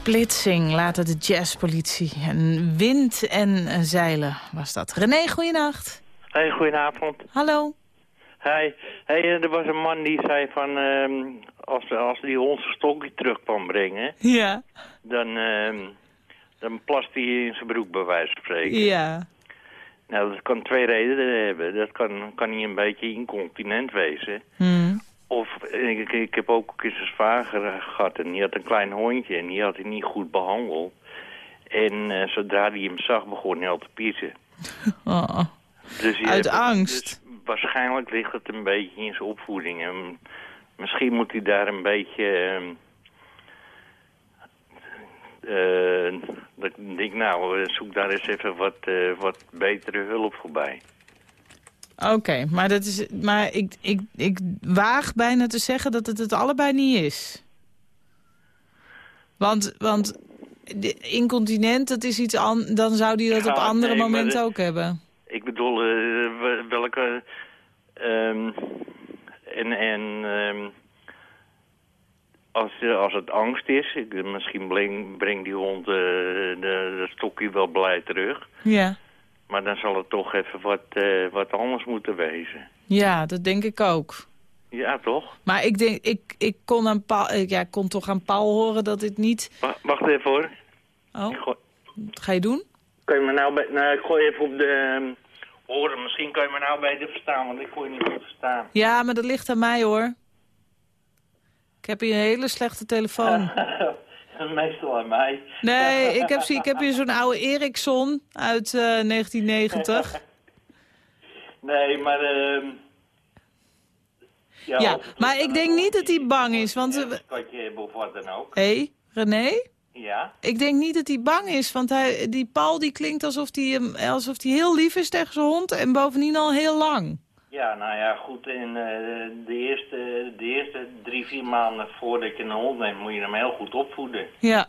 Splitsing, later de jazzpolitie. En wind en zeilen was dat. René, goeienacht. Hey, goedenavond. Hallo. Hey, hey, er was een man die zei van... ehm, als, als die hond zijn stokje terug kwam brengen... Ja. dan, ehm, dan plast hij in zijn broek, bij wijze van spreken. Ja. Nou, dat kan twee redenen hebben. Dat kan, kan hij een beetje incontinent wezen. Hmm. Of, ik, ik heb ook eens een zwager gehad en die had een klein hondje... en die had hij niet goed behandeld. En eh, zodra hij hem zag, begon hij al te piezen. Oh. Dus Uit hebt- angst. dus waarschijnlijk ligt het een beetje in zijn opvoeding. En misschien moet hij daar een beetje... ehm, eh, dat ik denk, nou, eh, zoek daar eens even wat, eh, wat betere hulp voorbij. Oké, maar, dat is, maar ik, ik, ik waag bijna te zeggen dat het het allebei niet is. Want, want de incontinent, dat is iets an dan zou die dat Ja, op andere nee, momenten ook hebben. Ik bedoel, we- welke... ehm, en en ehm, als, eh, als het angst is, ik, misschien breng- brengt die hond eh, de, de stokje wel blij terug. Ja. Maar dan zal het toch even wat, eh, wat anders moeten wezen. ja, dat denk ik ook. Ja, toch? Maar ik denk, ik, ik kon aan Paul, ik- ja, ik kon toch aan Paul horen dat dit niet... Wa- wacht even hoor. Oh, gooi- wat ga je doen? Kan je me nou, bij, nou, ik gooi even op de ehm, oren. Misschien kan je me nou beter verstaan, want ik kon je niet goed verstaan. Ja, maar dat ligt aan mij hoor. Ik heb hier een hele slechte telefoon. Meestal aan mij. Nee, ik heb, ik heb hier zo'n oude Ericsson uit eh, 1990. Nee, maar... ehm Ja, maar ik denk niet dat hij bang is, want... Een eh, of wat dan ook. Hé, René? Ja? Ik denk niet dat hij bang is, want hij, die Paul die klinkt alsof hij, alsof hij heel lief is tegen zijn hond... en bovendien al heel lang. Ja, nou ja, goed. En eh, de, eerste, de eerste drie, vier maanden voordat je een hond neemt, moet je hem heel goed opvoeden. Ja.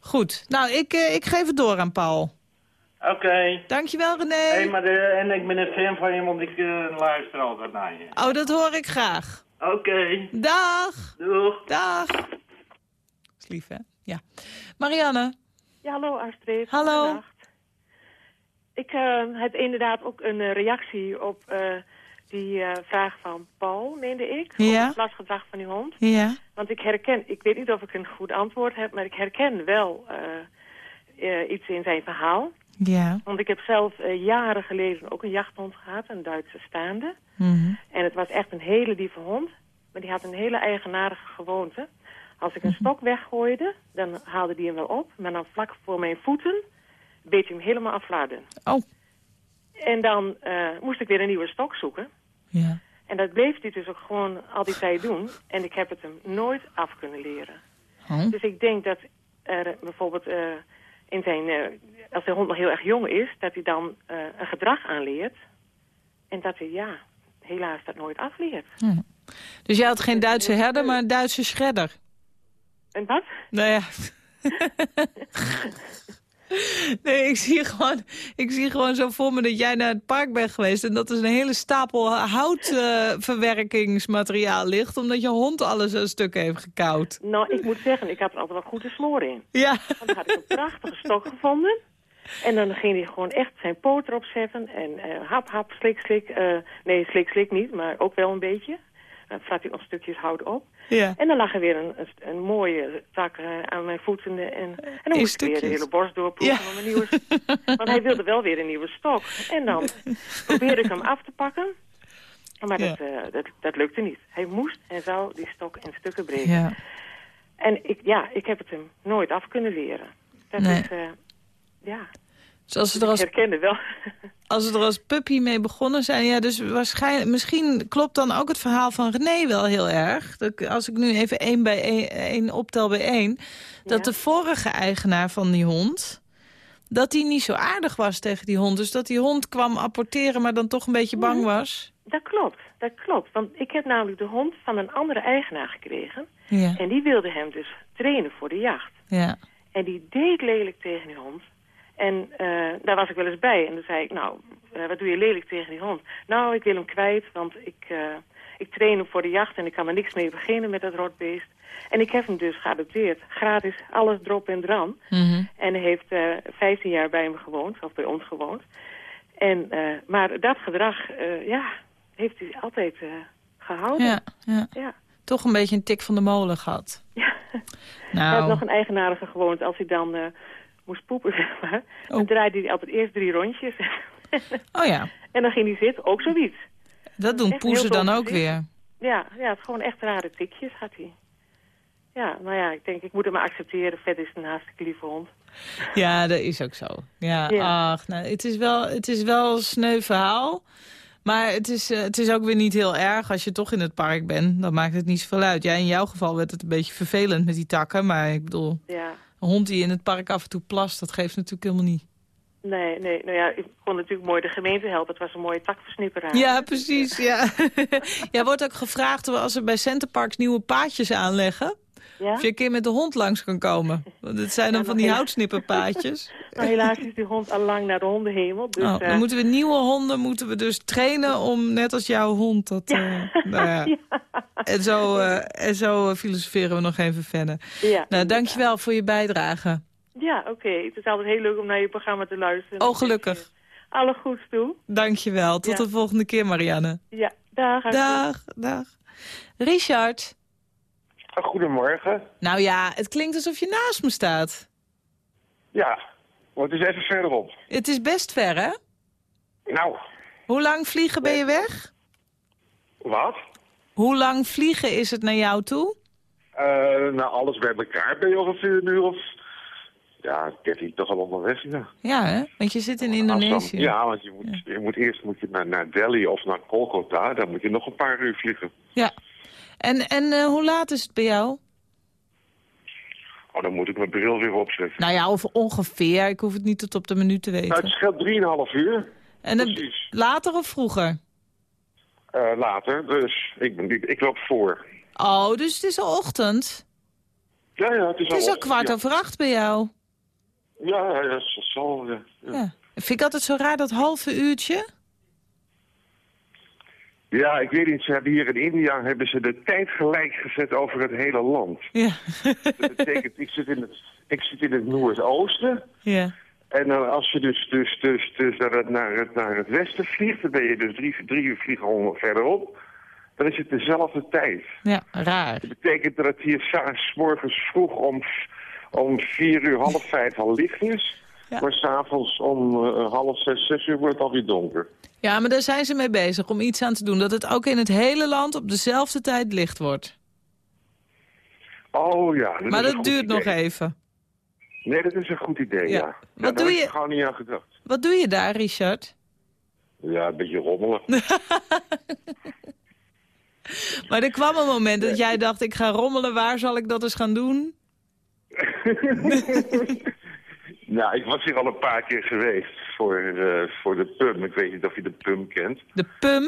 Goed. Nou, ik, eh, ik geef het door aan Paul. Oké. Dankjewel, René. Hey, maar de, en ik ben een fan van je, want ik eh, luister altijd naar je. Oh, dat hoor ik graag. Oké. Dag. Doeg. Dag. Is lief, hè? Ja. Marianne. Ja, hallo Astrid. Hallo. Goedendag. Ik eh, heb inderdaad ook een eh, reactie op eh, die eh, vraag van Paul, meende ik. Ja. Over het lastgedrag van die hond. Ja. Want ik herken, ik weet niet of ik een goed antwoord heb, maar ik herken wel iets in zijn verhaal. Ja. Want ik heb zelf jaren geleden ook een jachthond gehad, een Duitse staande. Mhm. En het was echt een hele lieve hond. Maar die had een hele eigenaardige gewoonte. Als ik een stok weggooide, dan haalde die hem wel op. Maar dan vlak voor mijn voeten beet hij hem helemaal afladen. Oh. En dan eh, moest ik weer een nieuwe stok zoeken. Ja. En dat bleef hij dus ook gewoon al die tijd doen. En ik heb het hem nooit af kunnen leren. Oh. Dus ik denk dat er bijvoorbeeld eh, in zijn, eh, als de hond nog heel erg jong is, dat hij dan een gedrag aanleert. En dat hij, ja, helaas dat nooit afleert. Dus jij had geen Duitse herder, maar een Duitse shredder. En wat? Nou ja. Nee, ik zie, gewoon, ik zie gewoon zo voor me dat jij naar het park bent geweest... en dat er een hele stapel houtverwerkingsmateriaal ligt... omdat je hond alles aan stukken heeft gekauwd. Nou, ik moet zeggen, ik had er altijd wel goede smoor in. Ja. Want dan had ik een prachtige stok gevonden. En dan ging hij gewoon echt zijn poot erop zetten. En eh, hap, hap, slik, slik. eh, nee, slik, slik niet, maar ook wel een beetje. Dan hij nog stukjes hout op. Ja. En dan lag er weer een, een, een mooie tak eh, aan mijn voeten. En, en dan moest ik weer de hele borst doorproeven Ja. om een nieuwe... Want hij wilde wel weer een nieuwe stok. En dan probeerde ik hem af te pakken. Maar Ja. dat, eh, dat, dat lukte niet. Hij moest en zou die stok in stukken breken. Ja. En ik, ja, ik heb het hem nooit af kunnen leren. Dat Nee. is, eh, ja, Dus als ze er als, wel. als ze er als puppy mee begonnen zijn... Ja, dus waarschijnlijk, misschien klopt dan ook het verhaal van René wel heel erg. Dat, als ik nu even één bij één, één optel bij één... dat Ja. de vorige eigenaar van die hond... dat die niet zo aardig was tegen die hond. Dus dat die hond kwam apporteren, maar dan toch een beetje bang was. Dat klopt, dat klopt. Want ik heb namelijk de hond van een andere eigenaar gekregen. Ja, En die wilde hem dus trainen voor de jacht. ja. En die deed lelijk tegen die hond. En eh, daar was ik wel eens bij. En dan zei ik, nou, eh, wat doe je lelijk tegen die hond? Nou, ik wil hem kwijt, want ik, eh, ik train hem voor de jacht en ik kan er niks mee beginnen met dat rotbeest. En ik heb hem dus geadopteerd. Gratis, alles erop en dran. Mhm. En hij heeft eh 15 jaar bij me gewoond, of bij ons gewoond. En, maar dat gedrag, ja, heeft hij altijd eh, gehouden. Ja, ja. Ja. Toch een beetje een tik van de molen gehad. Ja. Hij had Nou, nog een eigenaardige gewoonte. Als hij dan moest poepen, zeg maar, dan Oh. draaide hij altijd eerst drie rondjes. oh ja, en dan ging hij zitten, ook zoiets. dat doen Echt poezen dan ook weer. Ja, ja, het is gewoon echt rare tikjes had hij. Ja, nou ja, ik denk, ik moet hem maar accepteren. Verder is het een hartstikke lieve hond. Ja, dat is ook zo. Ja, Ja. ach, nou, het, is wel, het is wel een sneu verhaal. Maar het is, eh, het is ook weer niet heel erg als je toch in het park bent. Dan maakt het niet zoveel uit. Ja, in jouw geval werd het een beetje vervelend met die takken. Maar ik bedoel, Ja, een hond die in het park af en toe plast, dat geeft natuurlijk helemaal niet. nee, nee. Nou ja, ik kon natuurlijk mooi de gemeente helpen. Het was een mooie takversnipperaar. Ja, precies. Ja. ja, wordt ook gevraagd als er bij Centerparks nieuwe paadjes aanleggen. Ja? Of je een keer met de hond langs kan komen. Want het zijn dan Ja, van die houtsnipperpaadjes. Maar helaas is die hond al lang naar de hondenhemel. Dus, Oh, eh, dan moeten we nieuwe honden moeten we dus trainen om net als jouw hond dat... eh, nou ja. En zo, eh, en zo eh, filosoferen we nog even verder. ja, Nou, dankjewel voor je bijdrage. Ja, oké. Het is altijd heel leuk om naar je programma te luisteren. Oh, gelukkig. Alle goeds toe. Dankjewel. Tot Ja. de volgende keer, Marianne. Ja, dag. Dag, dag. Richard. Goedemorgen. Nou ja, het klinkt alsof je naast me staat. Ja, maar het is even verderop. Het is best ver, hè? Nou, Hoe lang vliegen ben je weg? wat? Hoe lang vliegen is het naar jou toe? Eh nou, alles bij elkaar ben je ongeveer een uur of... Ja, 13 toch al onderweg, ja. Ja, hè? Want je zit in Indonesië. Ja, want je moet, je moet eerst moet je naar, naar Delhi of naar Kolkata. Dan moet je nog een paar uur vliegen. Ja. En, en eh, hoe laat is het bij jou? Oh, dan moet ik mijn bril weer opzetten. Nou ja, of ongeveer. Ik hoef het niet tot op de minuut te Nou, het weten. scheelt 3,5 uur. En het, later of vroeger? Eh, later, dus ik, ik, ik loop voor. Oh, dus het is al ochtend. Ja, ja, het is, Het is al al kwart ja. over acht bij jou. Ja, ja, dat zal... Ja. Ja. Ja. Vind ik altijd zo raar, dat halve uurtje. Ja, ik weet niet. Ze hebben hier in India hebben ze de tijd gelijk gezet over het hele land. Ja. Dat betekent, ik zit in het, ik zit in het noordoosten. ja. En dan als je dus, dus, dus, dus naar, het, naar, het, naar het westen vliegt, dan ben je dus drie, drie uur vliegen verderop. Dan is het dezelfde tijd. Ja, raar. Dat betekent dat het hier s'avonds morgens vroeg om, om vier uur, half vijf al licht is. Ja. Maar s'avonds om eh, half zes, zes uur wordt het alweer donker. Ja, maar daar zijn ze mee bezig om iets aan te doen. Dat het ook in het hele land op dezelfde tijd licht wordt. Oh ja. Dat maar dat duurt nog even. Nee, dat is een goed idee, Ja. ja. Wat daar doe heb je- gewoon niet aan gedacht. Wat doe je daar, Richard? Ja, een beetje rommelen. Maar er kwam een moment dat jij dacht, ik ga rommelen. Waar zal ik dat eens gaan doen? nou, ik was hier al een paar keer geweest voor, eh, voor de PUM. Ik weet niet of je de PUM kent. De PUM?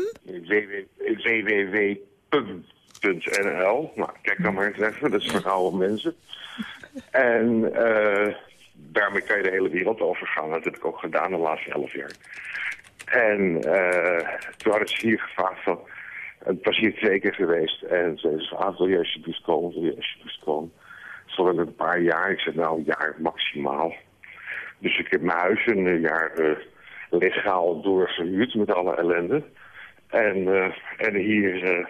www.pum.nl. Nou, kijk dan maar eens even. Dat is voor oude mensen. En eh, daarmee kan je de hele wereld over gaan. Dat heb ik ook gedaan de laatste elf jaar. En eh, toen hadden ze hier gevraagd van... Het was hier twee keer geweest. En ze zei, ah, wil je alsjeblieft komen? Wil je alsjeblieft komen? Ik een paar jaar. Ik zei, nou, een jaar maximaal. Dus ik heb mijn huis een jaar eh, legaal doorgehuurd met alle ellende. En, eh, en hier, eh,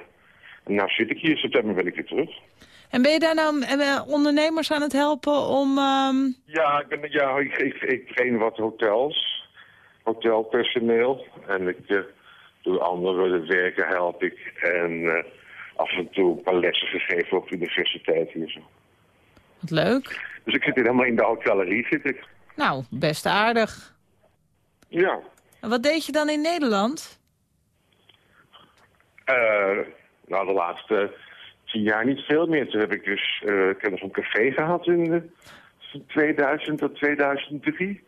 nou zit ik hier, in september ben ik weer terug. En ben je daar nou ondernemers aan het helpen om... ehm, Ja, ik, ben, ja ik, ik, ik train wat hotels, hotelpersoneel. En ik doe anderen, de werken help ik. En af en toe een paar lessen gegeven op de universiteit hier zo. Wat leuk. Dus ik zit hier helemaal in de hotellerie, zit ik. Nou, best aardig. Ja. En wat deed je dan in Nederland? Eh, nou, de laatste tien jaar niet veel meer. Toen heb ik dus eh kennis van café gehad in eh, van 2000 tot 2003.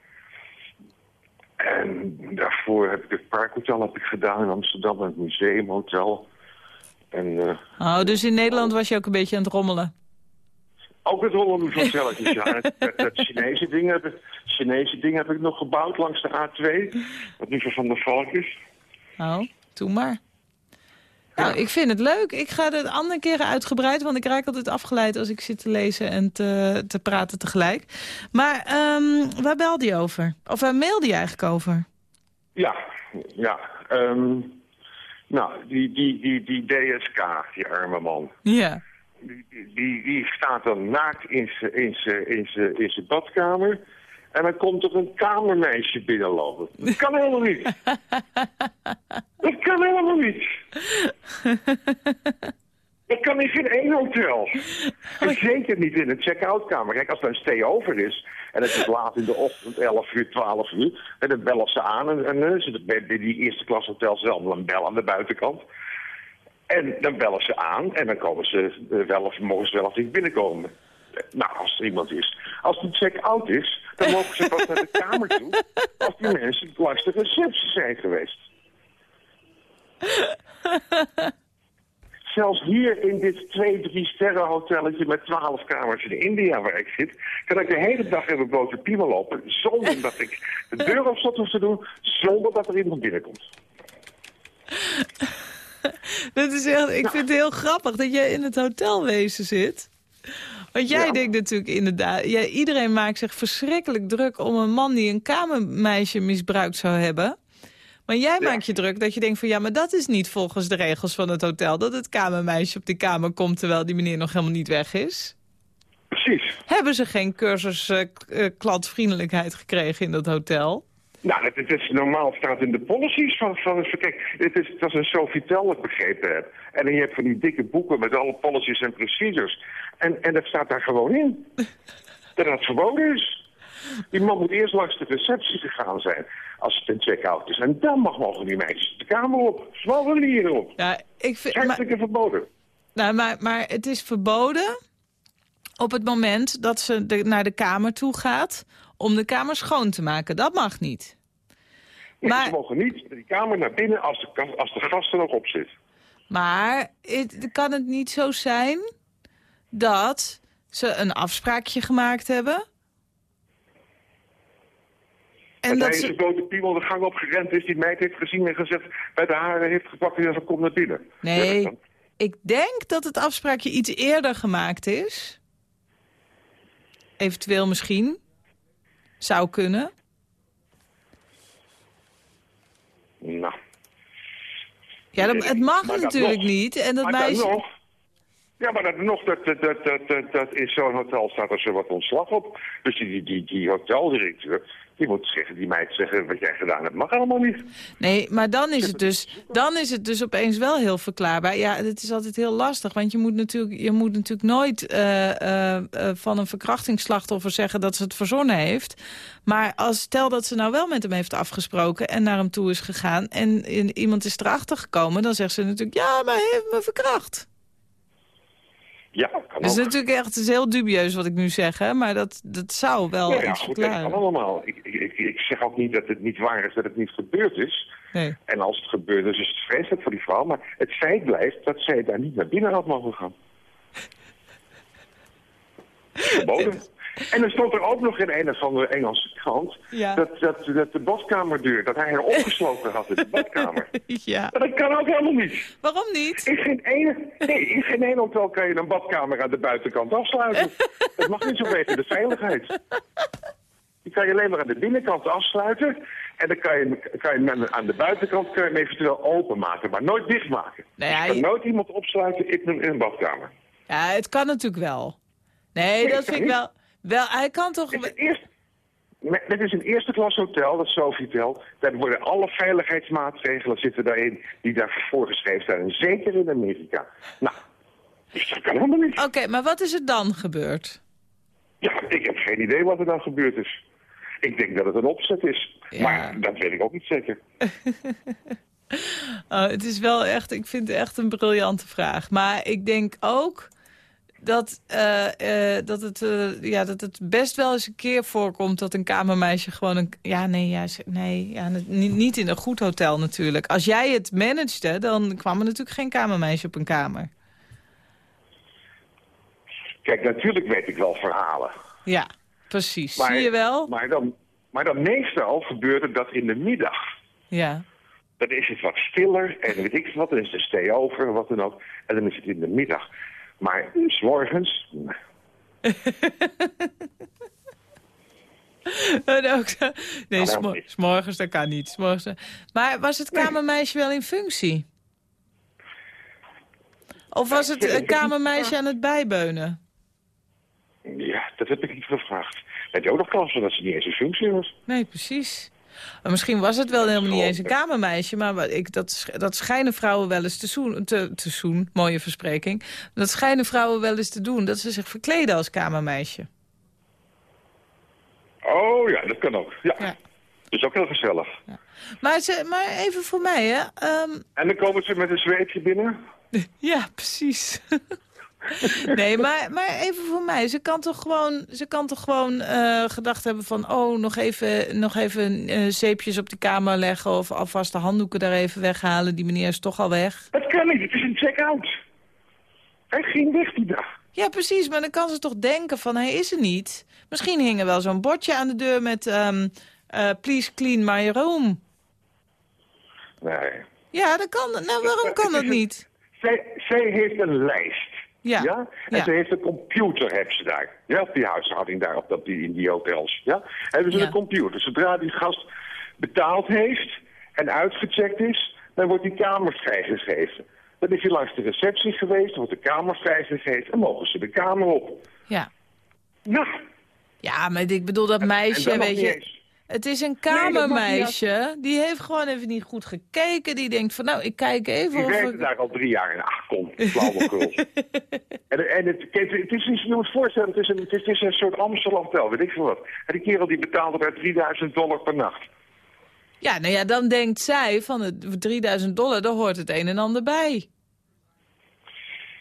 En daarvoor heb ik het Parkhotel heb ik gedaan in Amsterdam, het Museumhotel. En eh, Oh, dus in Nederland was je ook een beetje aan het rommelen. Ook het Holland Hotelletjes, ja. Het, het, het Chinese, ding heb ik, Chinese ding heb ik nog gebouwd langs de A2. Wat nu van Van der Valk is. Oh, doe maar. Nou, ik vind het leuk. Ik ga het andere keren uitgebreid, want ik raak altijd afgeleid als ik zit te lezen en te, te praten tegelijk. Maar ehm, waar belde je over? Of waar mailde je eigenlijk over? Ja, ja. ehm, nou, die, die, die, die DSK, die arme man. Ja. Die, die, staat dan naakt in zijn in zijn- in zijn- in zijn badkamer. En dan komt er een kamermeisje binnenlopen. Dat kan helemaal niet. Dat kan helemaal niet. Dat kan in geen één hotel. En zeker niet in een check-out-kamer. Kijk, als er een stay over is... en het is laat in de ochtend, 11 uur, 12 uur... en dan bellen ze aan en, en zitten bij bij die eerste klas hotels wel een bel aan de buitenkant. En dan bellen ze aan en dan komen ze eh, wel of mogen ze wel of niet binnenkomen. Eh, Nou, als er iemand is. Als die check-out is, dan mogen ze pas naar de kamer toe... als die mensen langs de receptie zijn geweest. Zelfs hier in dit 2, 3 sterren hotelletje met 12 kamers in India waar ik zit, kan ik de hele dag in mijn blote piemel lopen zonder dat ik de deur op slot hoef te doen, zonder dat er iemand binnenkomt. Dat is echt, ik vind het heel grappig dat jij in het hotelwezen zit. Want jij Ja. denkt natuurlijk inderdaad... Ja, iedereen maakt zich verschrikkelijk druk om een man die een kamermeisje misbruikt zou hebben. Maar jij maakt je druk dat je denkt van... ja, maar dat is niet volgens de regels van het hotel... dat het kamermeisje op die kamer komt terwijl die meneer nog helemaal niet weg is. Precies. Hebben ze geen cursus eh, klantvriendelijkheid gekregen in dat hotel? Nou, het, het is normaal staat in de policies van, van het Kijk, het is, dat is een Sofitel dat ik begrepen heb. En je hebt van die dikke boeken met alle policies en procedures. En, en dat staat daar gewoon in. dat dat verboden is. Die man moet eerst langs de receptie gegaan zijn als het een check-out is. En dan mag mogen die meisjes de kamer op. Ze mogen niet hierop. Ja, ik vind... maar- Hartstikke verboden. Nou, maar, maar het is verboden op het moment dat ze de- naar de kamer toe gaat... om de kamer schoon te maken. Dat mag niet. Nee, Maar- Ze mogen niet die kamer naar binnen als de, als de gast er nog op zit. Maar het, kan het niet zo zijn dat ze een afspraakje gemaakt hebben... En, dat is ze... blote piemel de gang opgerend is, die meid heeft gezien en gezegd... bij de haren heeft gepakt en ze komt naar binnen. Nee, ik denk dat het afspraakje iets eerder gemaakt is. Eventueel misschien. Zou kunnen. Nou, Ja, dat, het mag Maar dat natuurlijk nog. niet. En dat maar meisje... nog... Ja, maar dat nog, dat, dat, dat, dat, dat, dat in zo'n hotel staat er zo wat ontslag op. Dus die, die, die, die hoteldirecteur, die moet zeggen, die meid zeggen, wat jij gedaan hebt, mag allemaal niet. Nee, maar dan is, het dus, dan is het dus opeens wel heel verklaarbaar. Ja, het is altijd heel lastig, want je moet natuurlijk, je moet natuurlijk nooit eh, eh, eh, van een verkrachtingsslachtoffer zeggen dat ze het verzonnen heeft. Maar als stel dat ze nou wel met hem heeft afgesproken en naar hem toe is gegaan en in- iemand is erachter gekomen, dan zegt ze natuurlijk, ja, maar hij heeft me verkracht. Ja, kan Dat is natuurlijk echt het is heel dubieus wat ik nu zeg, hè? maar dat, dat zou wel Ja, ja, iets goed, dat verklaren. kan allemaal. Ik, ik, ik, ik zeg ook niet dat het niet waar is dat het niet gebeurd is. Nee. En als het gebeurd is, is het vreselijk voor die vrouw. Maar het feit blijft dat zij daar niet naar binnen had mogen gaan. Verboden. En er stond er ook nog in een of andere Engelse krant... Ja. Dat, dat, dat de badkamerdeur, dat hij haar opgesloten had in de badkamer. Ja. Maar dat kan ook helemaal niet. Waarom niet? In geen ene, nee, in geen ene hotel kan je een badkamer aan de buitenkant afsluiten. dat mag niet zo weten de veiligheid. Die kan je alleen maar aan de binnenkant afsluiten. En dan kan je, kan je aan de buitenkant kan je hem eventueel openmaken, maar nooit dichtmaken. Nou ja, je kan nooit iemand opsluiten in een, in een badkamer. Ja, het kan natuurlijk wel. Nee, Nee, dat vind ik wel... Wel, hij kan toch... Dit is eerste, dit is een eerste klas hotel, dat Sofitel. Daar worden alle veiligheidsmaatregelen zitten daarin die daar voorgeschreven zijn. Zeker in Amerika. Nou, dus dat kan helemaal niet. Oké, maar wat is er dan gebeurd? Ja, ik heb geen idee wat er dan gebeurd is. Ik denk dat het een opzet is. Ja. Maar dat weet ik ook niet zeker. Oh, het is wel echt, ik vind het echt een briljante vraag. Maar ik denk ook dat, eh, eh, dat, het, eh, ja, dat het best wel eens een keer voorkomt... dat een kamermeisje gewoon een... Ja, nee, ja, nee ja, niet, niet in een goed hotel natuurlijk. Als jij het managede, dan kwam er natuurlijk geen kamermeisje op een kamer. Kijk, natuurlijk weet ik wel verhalen. Ja, precies. Maar, Zie je wel? Maar dan, maar dan meestal gebeurde dat in de middag. Ja. Dan is het wat stiller en weet ik wat, dan is de stay over, wat dan ook. En dan is het in de middag. Maar s morgens, En ook zo- nee, Nou, s'mo- s'morgens, dat kan niet. S'morgens, maar was het kamermeisje wel in functie? Of was het een kamermeisje aan het bijbeunen? ja, dat heb ik niet gevraagd. Heb je ook nog kans van dat ze niet eens in functie was? Nee, precies. Maar misschien was het wel helemaal niet eens een kamermeisje... maar ik, dat, dat schijnen vrouwen wel eens te zoen, te, te zoen. Mooie verspreking. Dat schijnen vrouwen wel eens te doen... dat ze zich verkleden als kamermeisje. Oh ja, dat kan ook. Ja. Ja. Dat is ook heel gezellig. Maar, ze, maar even voor mij, hè. Ehm, En dan komen ze met een zweepje binnen. ja, precies. nee, maar, maar even voor mij. Ze kan toch gewoon, ze kan toch gewoon eh, gedacht hebben van... oh, nog even, nog even eh, zeepjes op die kamer leggen... of alvast de handdoeken daar even weghalen. Die meneer is toch al weg. Dat kan niet, het is een check-out. Hij ging weg die dag. Ja, precies. Maar dan kan ze toch denken van, hij is er niet. Misschien hing er wel zo'n bordje aan de deur met... ehm, eh, please clean my room. Nee. Ja, dat kan. Nou, waarom kan dat niet? Zij, zij heeft een lijst. Ja. En Ja. ze heeft een computer, heeft ze daar. Ja, op die huishouding daar, op dat, die, in die hotels. Ja? Hebben ze Ja. een computer. Zodra die gast betaald heeft en uitgecheckt is, dan wordt die kamer vrijgegeven. Dan is hij langs de receptie geweest, dan wordt de kamer vrijgegeven en mogen ze de kamer op. Ja. Ja. Ja, maar ik bedoel dat meisje, weet je... eens. Het is een kamermeisje. Die heeft gewoon even niet goed gekeken. Die denkt van, nou, ik kijk even Die of werkte ik... daar al drie jaar in. Ach, kom, flauwekul. en en het, kijk, het is niet, je moet je voorstellen, het is, een, het, is, het is een soort Amsterdam-tel, weet ik veel wat. En die kerel die betaalde daar 3000 dollar per nacht. Ja, nou ja, dan denkt zij van het 3000 dollar, daar hoort het een en ander bij.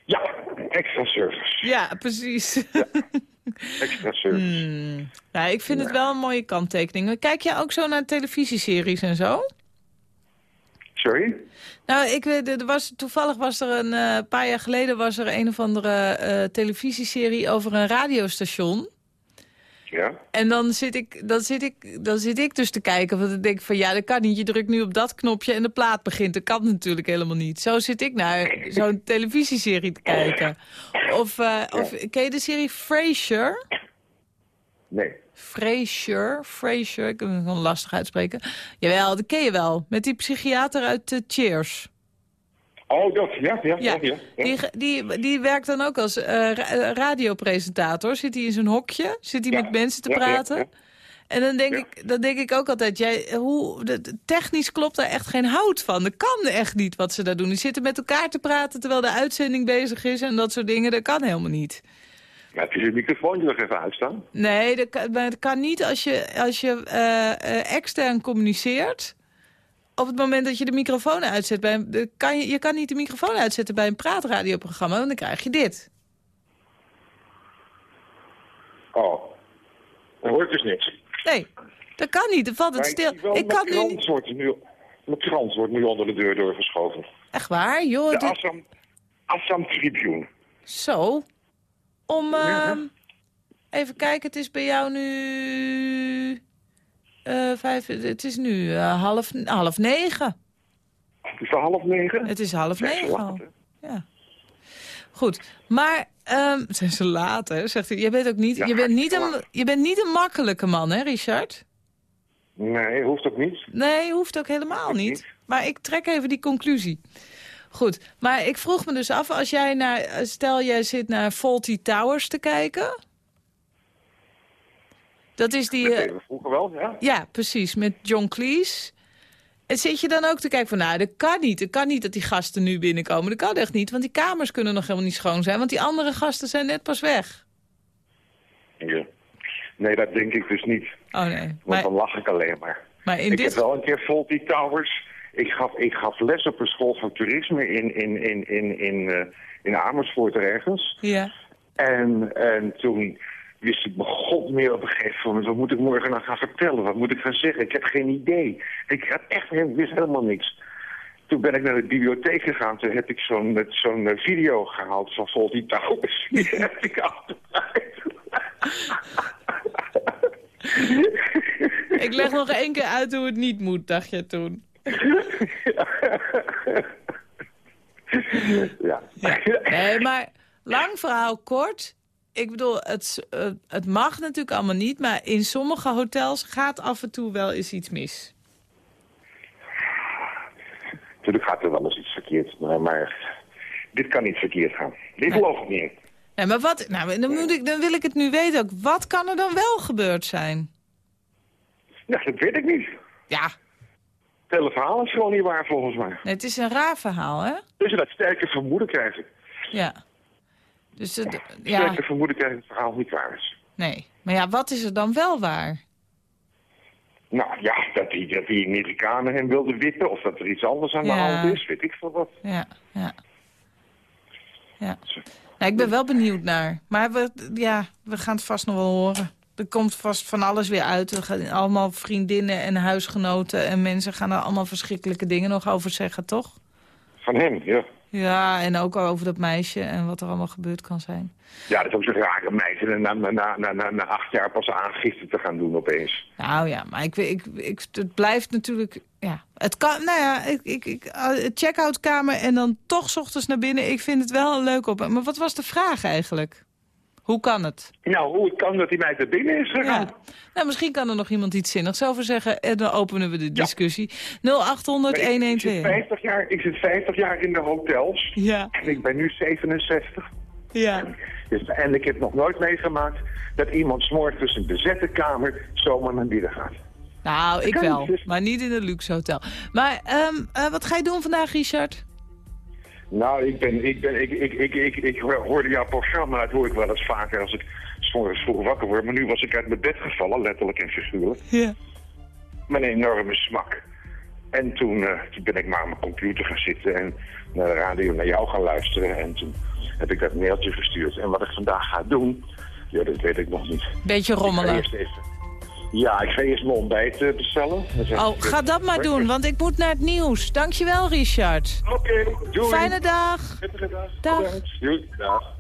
Ja, extra service. Ja, precies. Extra service. Hmm. Nou, ik vind het wel een mooie kanttekening. Kijk jij ook zo naar televisieseries en zo? Sorry? Nou, ik weet, er was, toevallig was er een eh, paar jaar geleden was er een of andere eh, televisieserie over een radiostation. Ja? En dan zit, ik, dan, zit ik, dan zit ik dus te kijken, want ik denk van ja, dat kan niet. Je drukt nu op dat knopje en de plaat begint. Dat kan natuurlijk helemaal niet. Zo zit ik naar zo'n televisieserie te kijken. Of, eh, of ken je de serie Frasier? Nee. Frasier, Frasier, ik kan het gewoon lastig uitspreken. Jawel, dat ken je wel. Met die psychiater uit eh, Cheers. Oh, dat, ja, ja, ja. Ja, ja, Die, die, die werkt dan ook als eh, ra- eh, radiopresentator. Zit hij in zijn hokje, zit hij Ja, met mensen te ja, ja, praten. ja. En dan denk, Ja. ik, dan denk ik ook altijd, jij, hoe, de- technisch klopt daar echt geen hout van. Dat kan echt niet wat ze daar doen. Die zitten met elkaar te praten terwijl de uitzending bezig is en dat soort dingen. Dat kan helemaal niet. Maar heb je je microfoontje nog even uitstaan? Nee, dat kan, dat kan niet als je, als je eh, extern communiceert. Op het moment dat je de microfoon uitzet, bij een, kan je, je kan niet de microfoon uitzetten bij een praatradioprogramma, want dan krijg je dit. Oh. Dan hoor ik dus niks. Nee, dat kan niet. Dan valt het stil. Ik kan nu niet... wordt nu, mijn krant wordt nu onder de deur doorgeschoven. Echt waar? Joh, De dit... Assam, Assam Tribune. Zo. Om... Ja. ehm, even kijken, het is bij jou nu... eh, vijf, het is nu eh, half, half negen. Het is al half negen. Het is half negen al. Ja. Goed, maar het zijn ze laat, hè? Zegt hij. Je bent ook niet, Ja, je bent niet, een, je bent niet een makkelijke man, hè, Richard? Nee, hoeft ook niet. Nee, hoeft ook helemaal niet. niet. Maar ik trek even die conclusie. Goed, maar ik vroeg me dus af, als jij naar, stel jij zit naar Faulty Towers te kijken. Dat is die, Dat eh, we vroeger wel, ja. ja, precies, met John Cleese. En zit je dan ook te kijken van, nou, dat kan niet. Dat kan niet dat die gasten nu binnenkomen. Dat kan echt niet, want die kamers kunnen nog helemaal niet schoon zijn. Want die andere gasten zijn net pas weg. ja. Nee, dat denk ik dus niet. Oh nee, Want maar, dan lach ik alleen maar. maar in ik dit... heb wel een keer Faulty Towers. Ik gaf, ik gaf les op een school van toerisme in, in, in, in, in, eh, in Amersfoort ergens. Ja, En, en toen wist ik mijn god meer op een gegeven moment. Wat moet ik morgen nou gaan vertellen? Wat moet ik gaan zeggen? Ik heb geen idee. Ik had echt ik wist helemaal niks. Toen ben ik naar de bibliotheek gegaan. Toen heb ik zo'n zo'n eh, video gehaald van Faulty Towers. Die heb ik afgedraaid. ik leg nog één keer uit hoe het niet moet, dacht je toen. ja. Nee, maar lang verhaal kort. Ik bedoel, het, eh, het mag natuurlijk allemaal niet... maar in sommige hotels gaat af en toe wel eens iets mis. Natuurlijk gaat er wel eens iets verkeerd, maar, maar dit kan niet verkeerd gaan. Dit geloof ik niet. Nee, maar wat, nou, dan, moet ik, dan wil ik het nu weten ook. Wat kan er dan wel gebeurd zijn? Ja, dat weet ik niet. Ja, Het hele verhaal is gewoon niet waar volgens mij. nee, het is een raar verhaal, hè? Dus je dat sterke vermoeden krijgt. Ja. Dus het, ja, Sterke vermoeden krijgt dat het verhaal niet waar is. nee. Maar ja, wat is er dan wel waar? Nou ja, dat die, dat die Amerikanen hem wilden wippen of dat er iets anders aan de hand is, weet ik veel wat. Ja, ja. Ja. Nou, ik ben wel benieuwd naar. Maar we, ja, we gaan het vast nog wel horen. Er komt vast van alles weer uit. Er gaan allemaal vriendinnen en huisgenoten en mensen gaan er allemaal verschrikkelijke dingen nog over zeggen, toch? Van hem, ja. Ja, en ook over dat meisje en wat er allemaal gebeurd kan zijn. Ja, dat is ook zo'n rare meid. En na, na, na, na, acht jaar pas aangifte te gaan doen opeens. Nou ja, maar ik, ik, ik, het blijft natuurlijk... Ja, het kan, nou ja, ik, ik, ik, uh, check-outkamer en dan toch 's ochtends naar binnen. Ik vind het wel leuk op. Maar wat was de vraag eigenlijk? Hoe kan het? Nou, hoe het kan dat die meid er binnen is gegaan. Ja. Nou, misschien kan er nog iemand iets zinnigs over zeggen. En dan openen we de discussie. 0800 Maar ik, ik, zit 112. 50 jaar, ik zit 50 jaar in de hotels. Ja. En ik ben nu 67. Ja. Dus, en ik heb nog nooit meegemaakt dat iemand tussen een bezette kamer zomaar naar binnen gaat. Nou, ik wel. dus- Maar niet in een luxe hotel. Maar ehm, eh, wat ga je doen vandaag, Richard? Nou, ik, ben, ik, ben, ik, ik, ik, ik, ik hoorde jouw programma, dat hoor ik wel eens vaker als ik 's morgens vroeg wakker word. Maar nu was ik uit mijn bed gevallen, letterlijk en figuurlijk. Ja. Met een enorme smak. En toen, eh, toen ben ik maar aan mijn computer gaan zitten en naar de radio naar jou gaan luisteren. En toen heb ik dat mailtje gestuurd. En wat ik vandaag ga doen, ja, dat weet ik nog niet. Beetje Ik ga rommelen. eerst even- ja, ik ga eerst mijn ontbijt eh, bestellen. Oh, echt- ga dat maar doen, want ik moet naar het nieuws. Dankjewel, Richard. Oké, doei. Fijne dag. Prettige dag. Dag. Doei. Dag.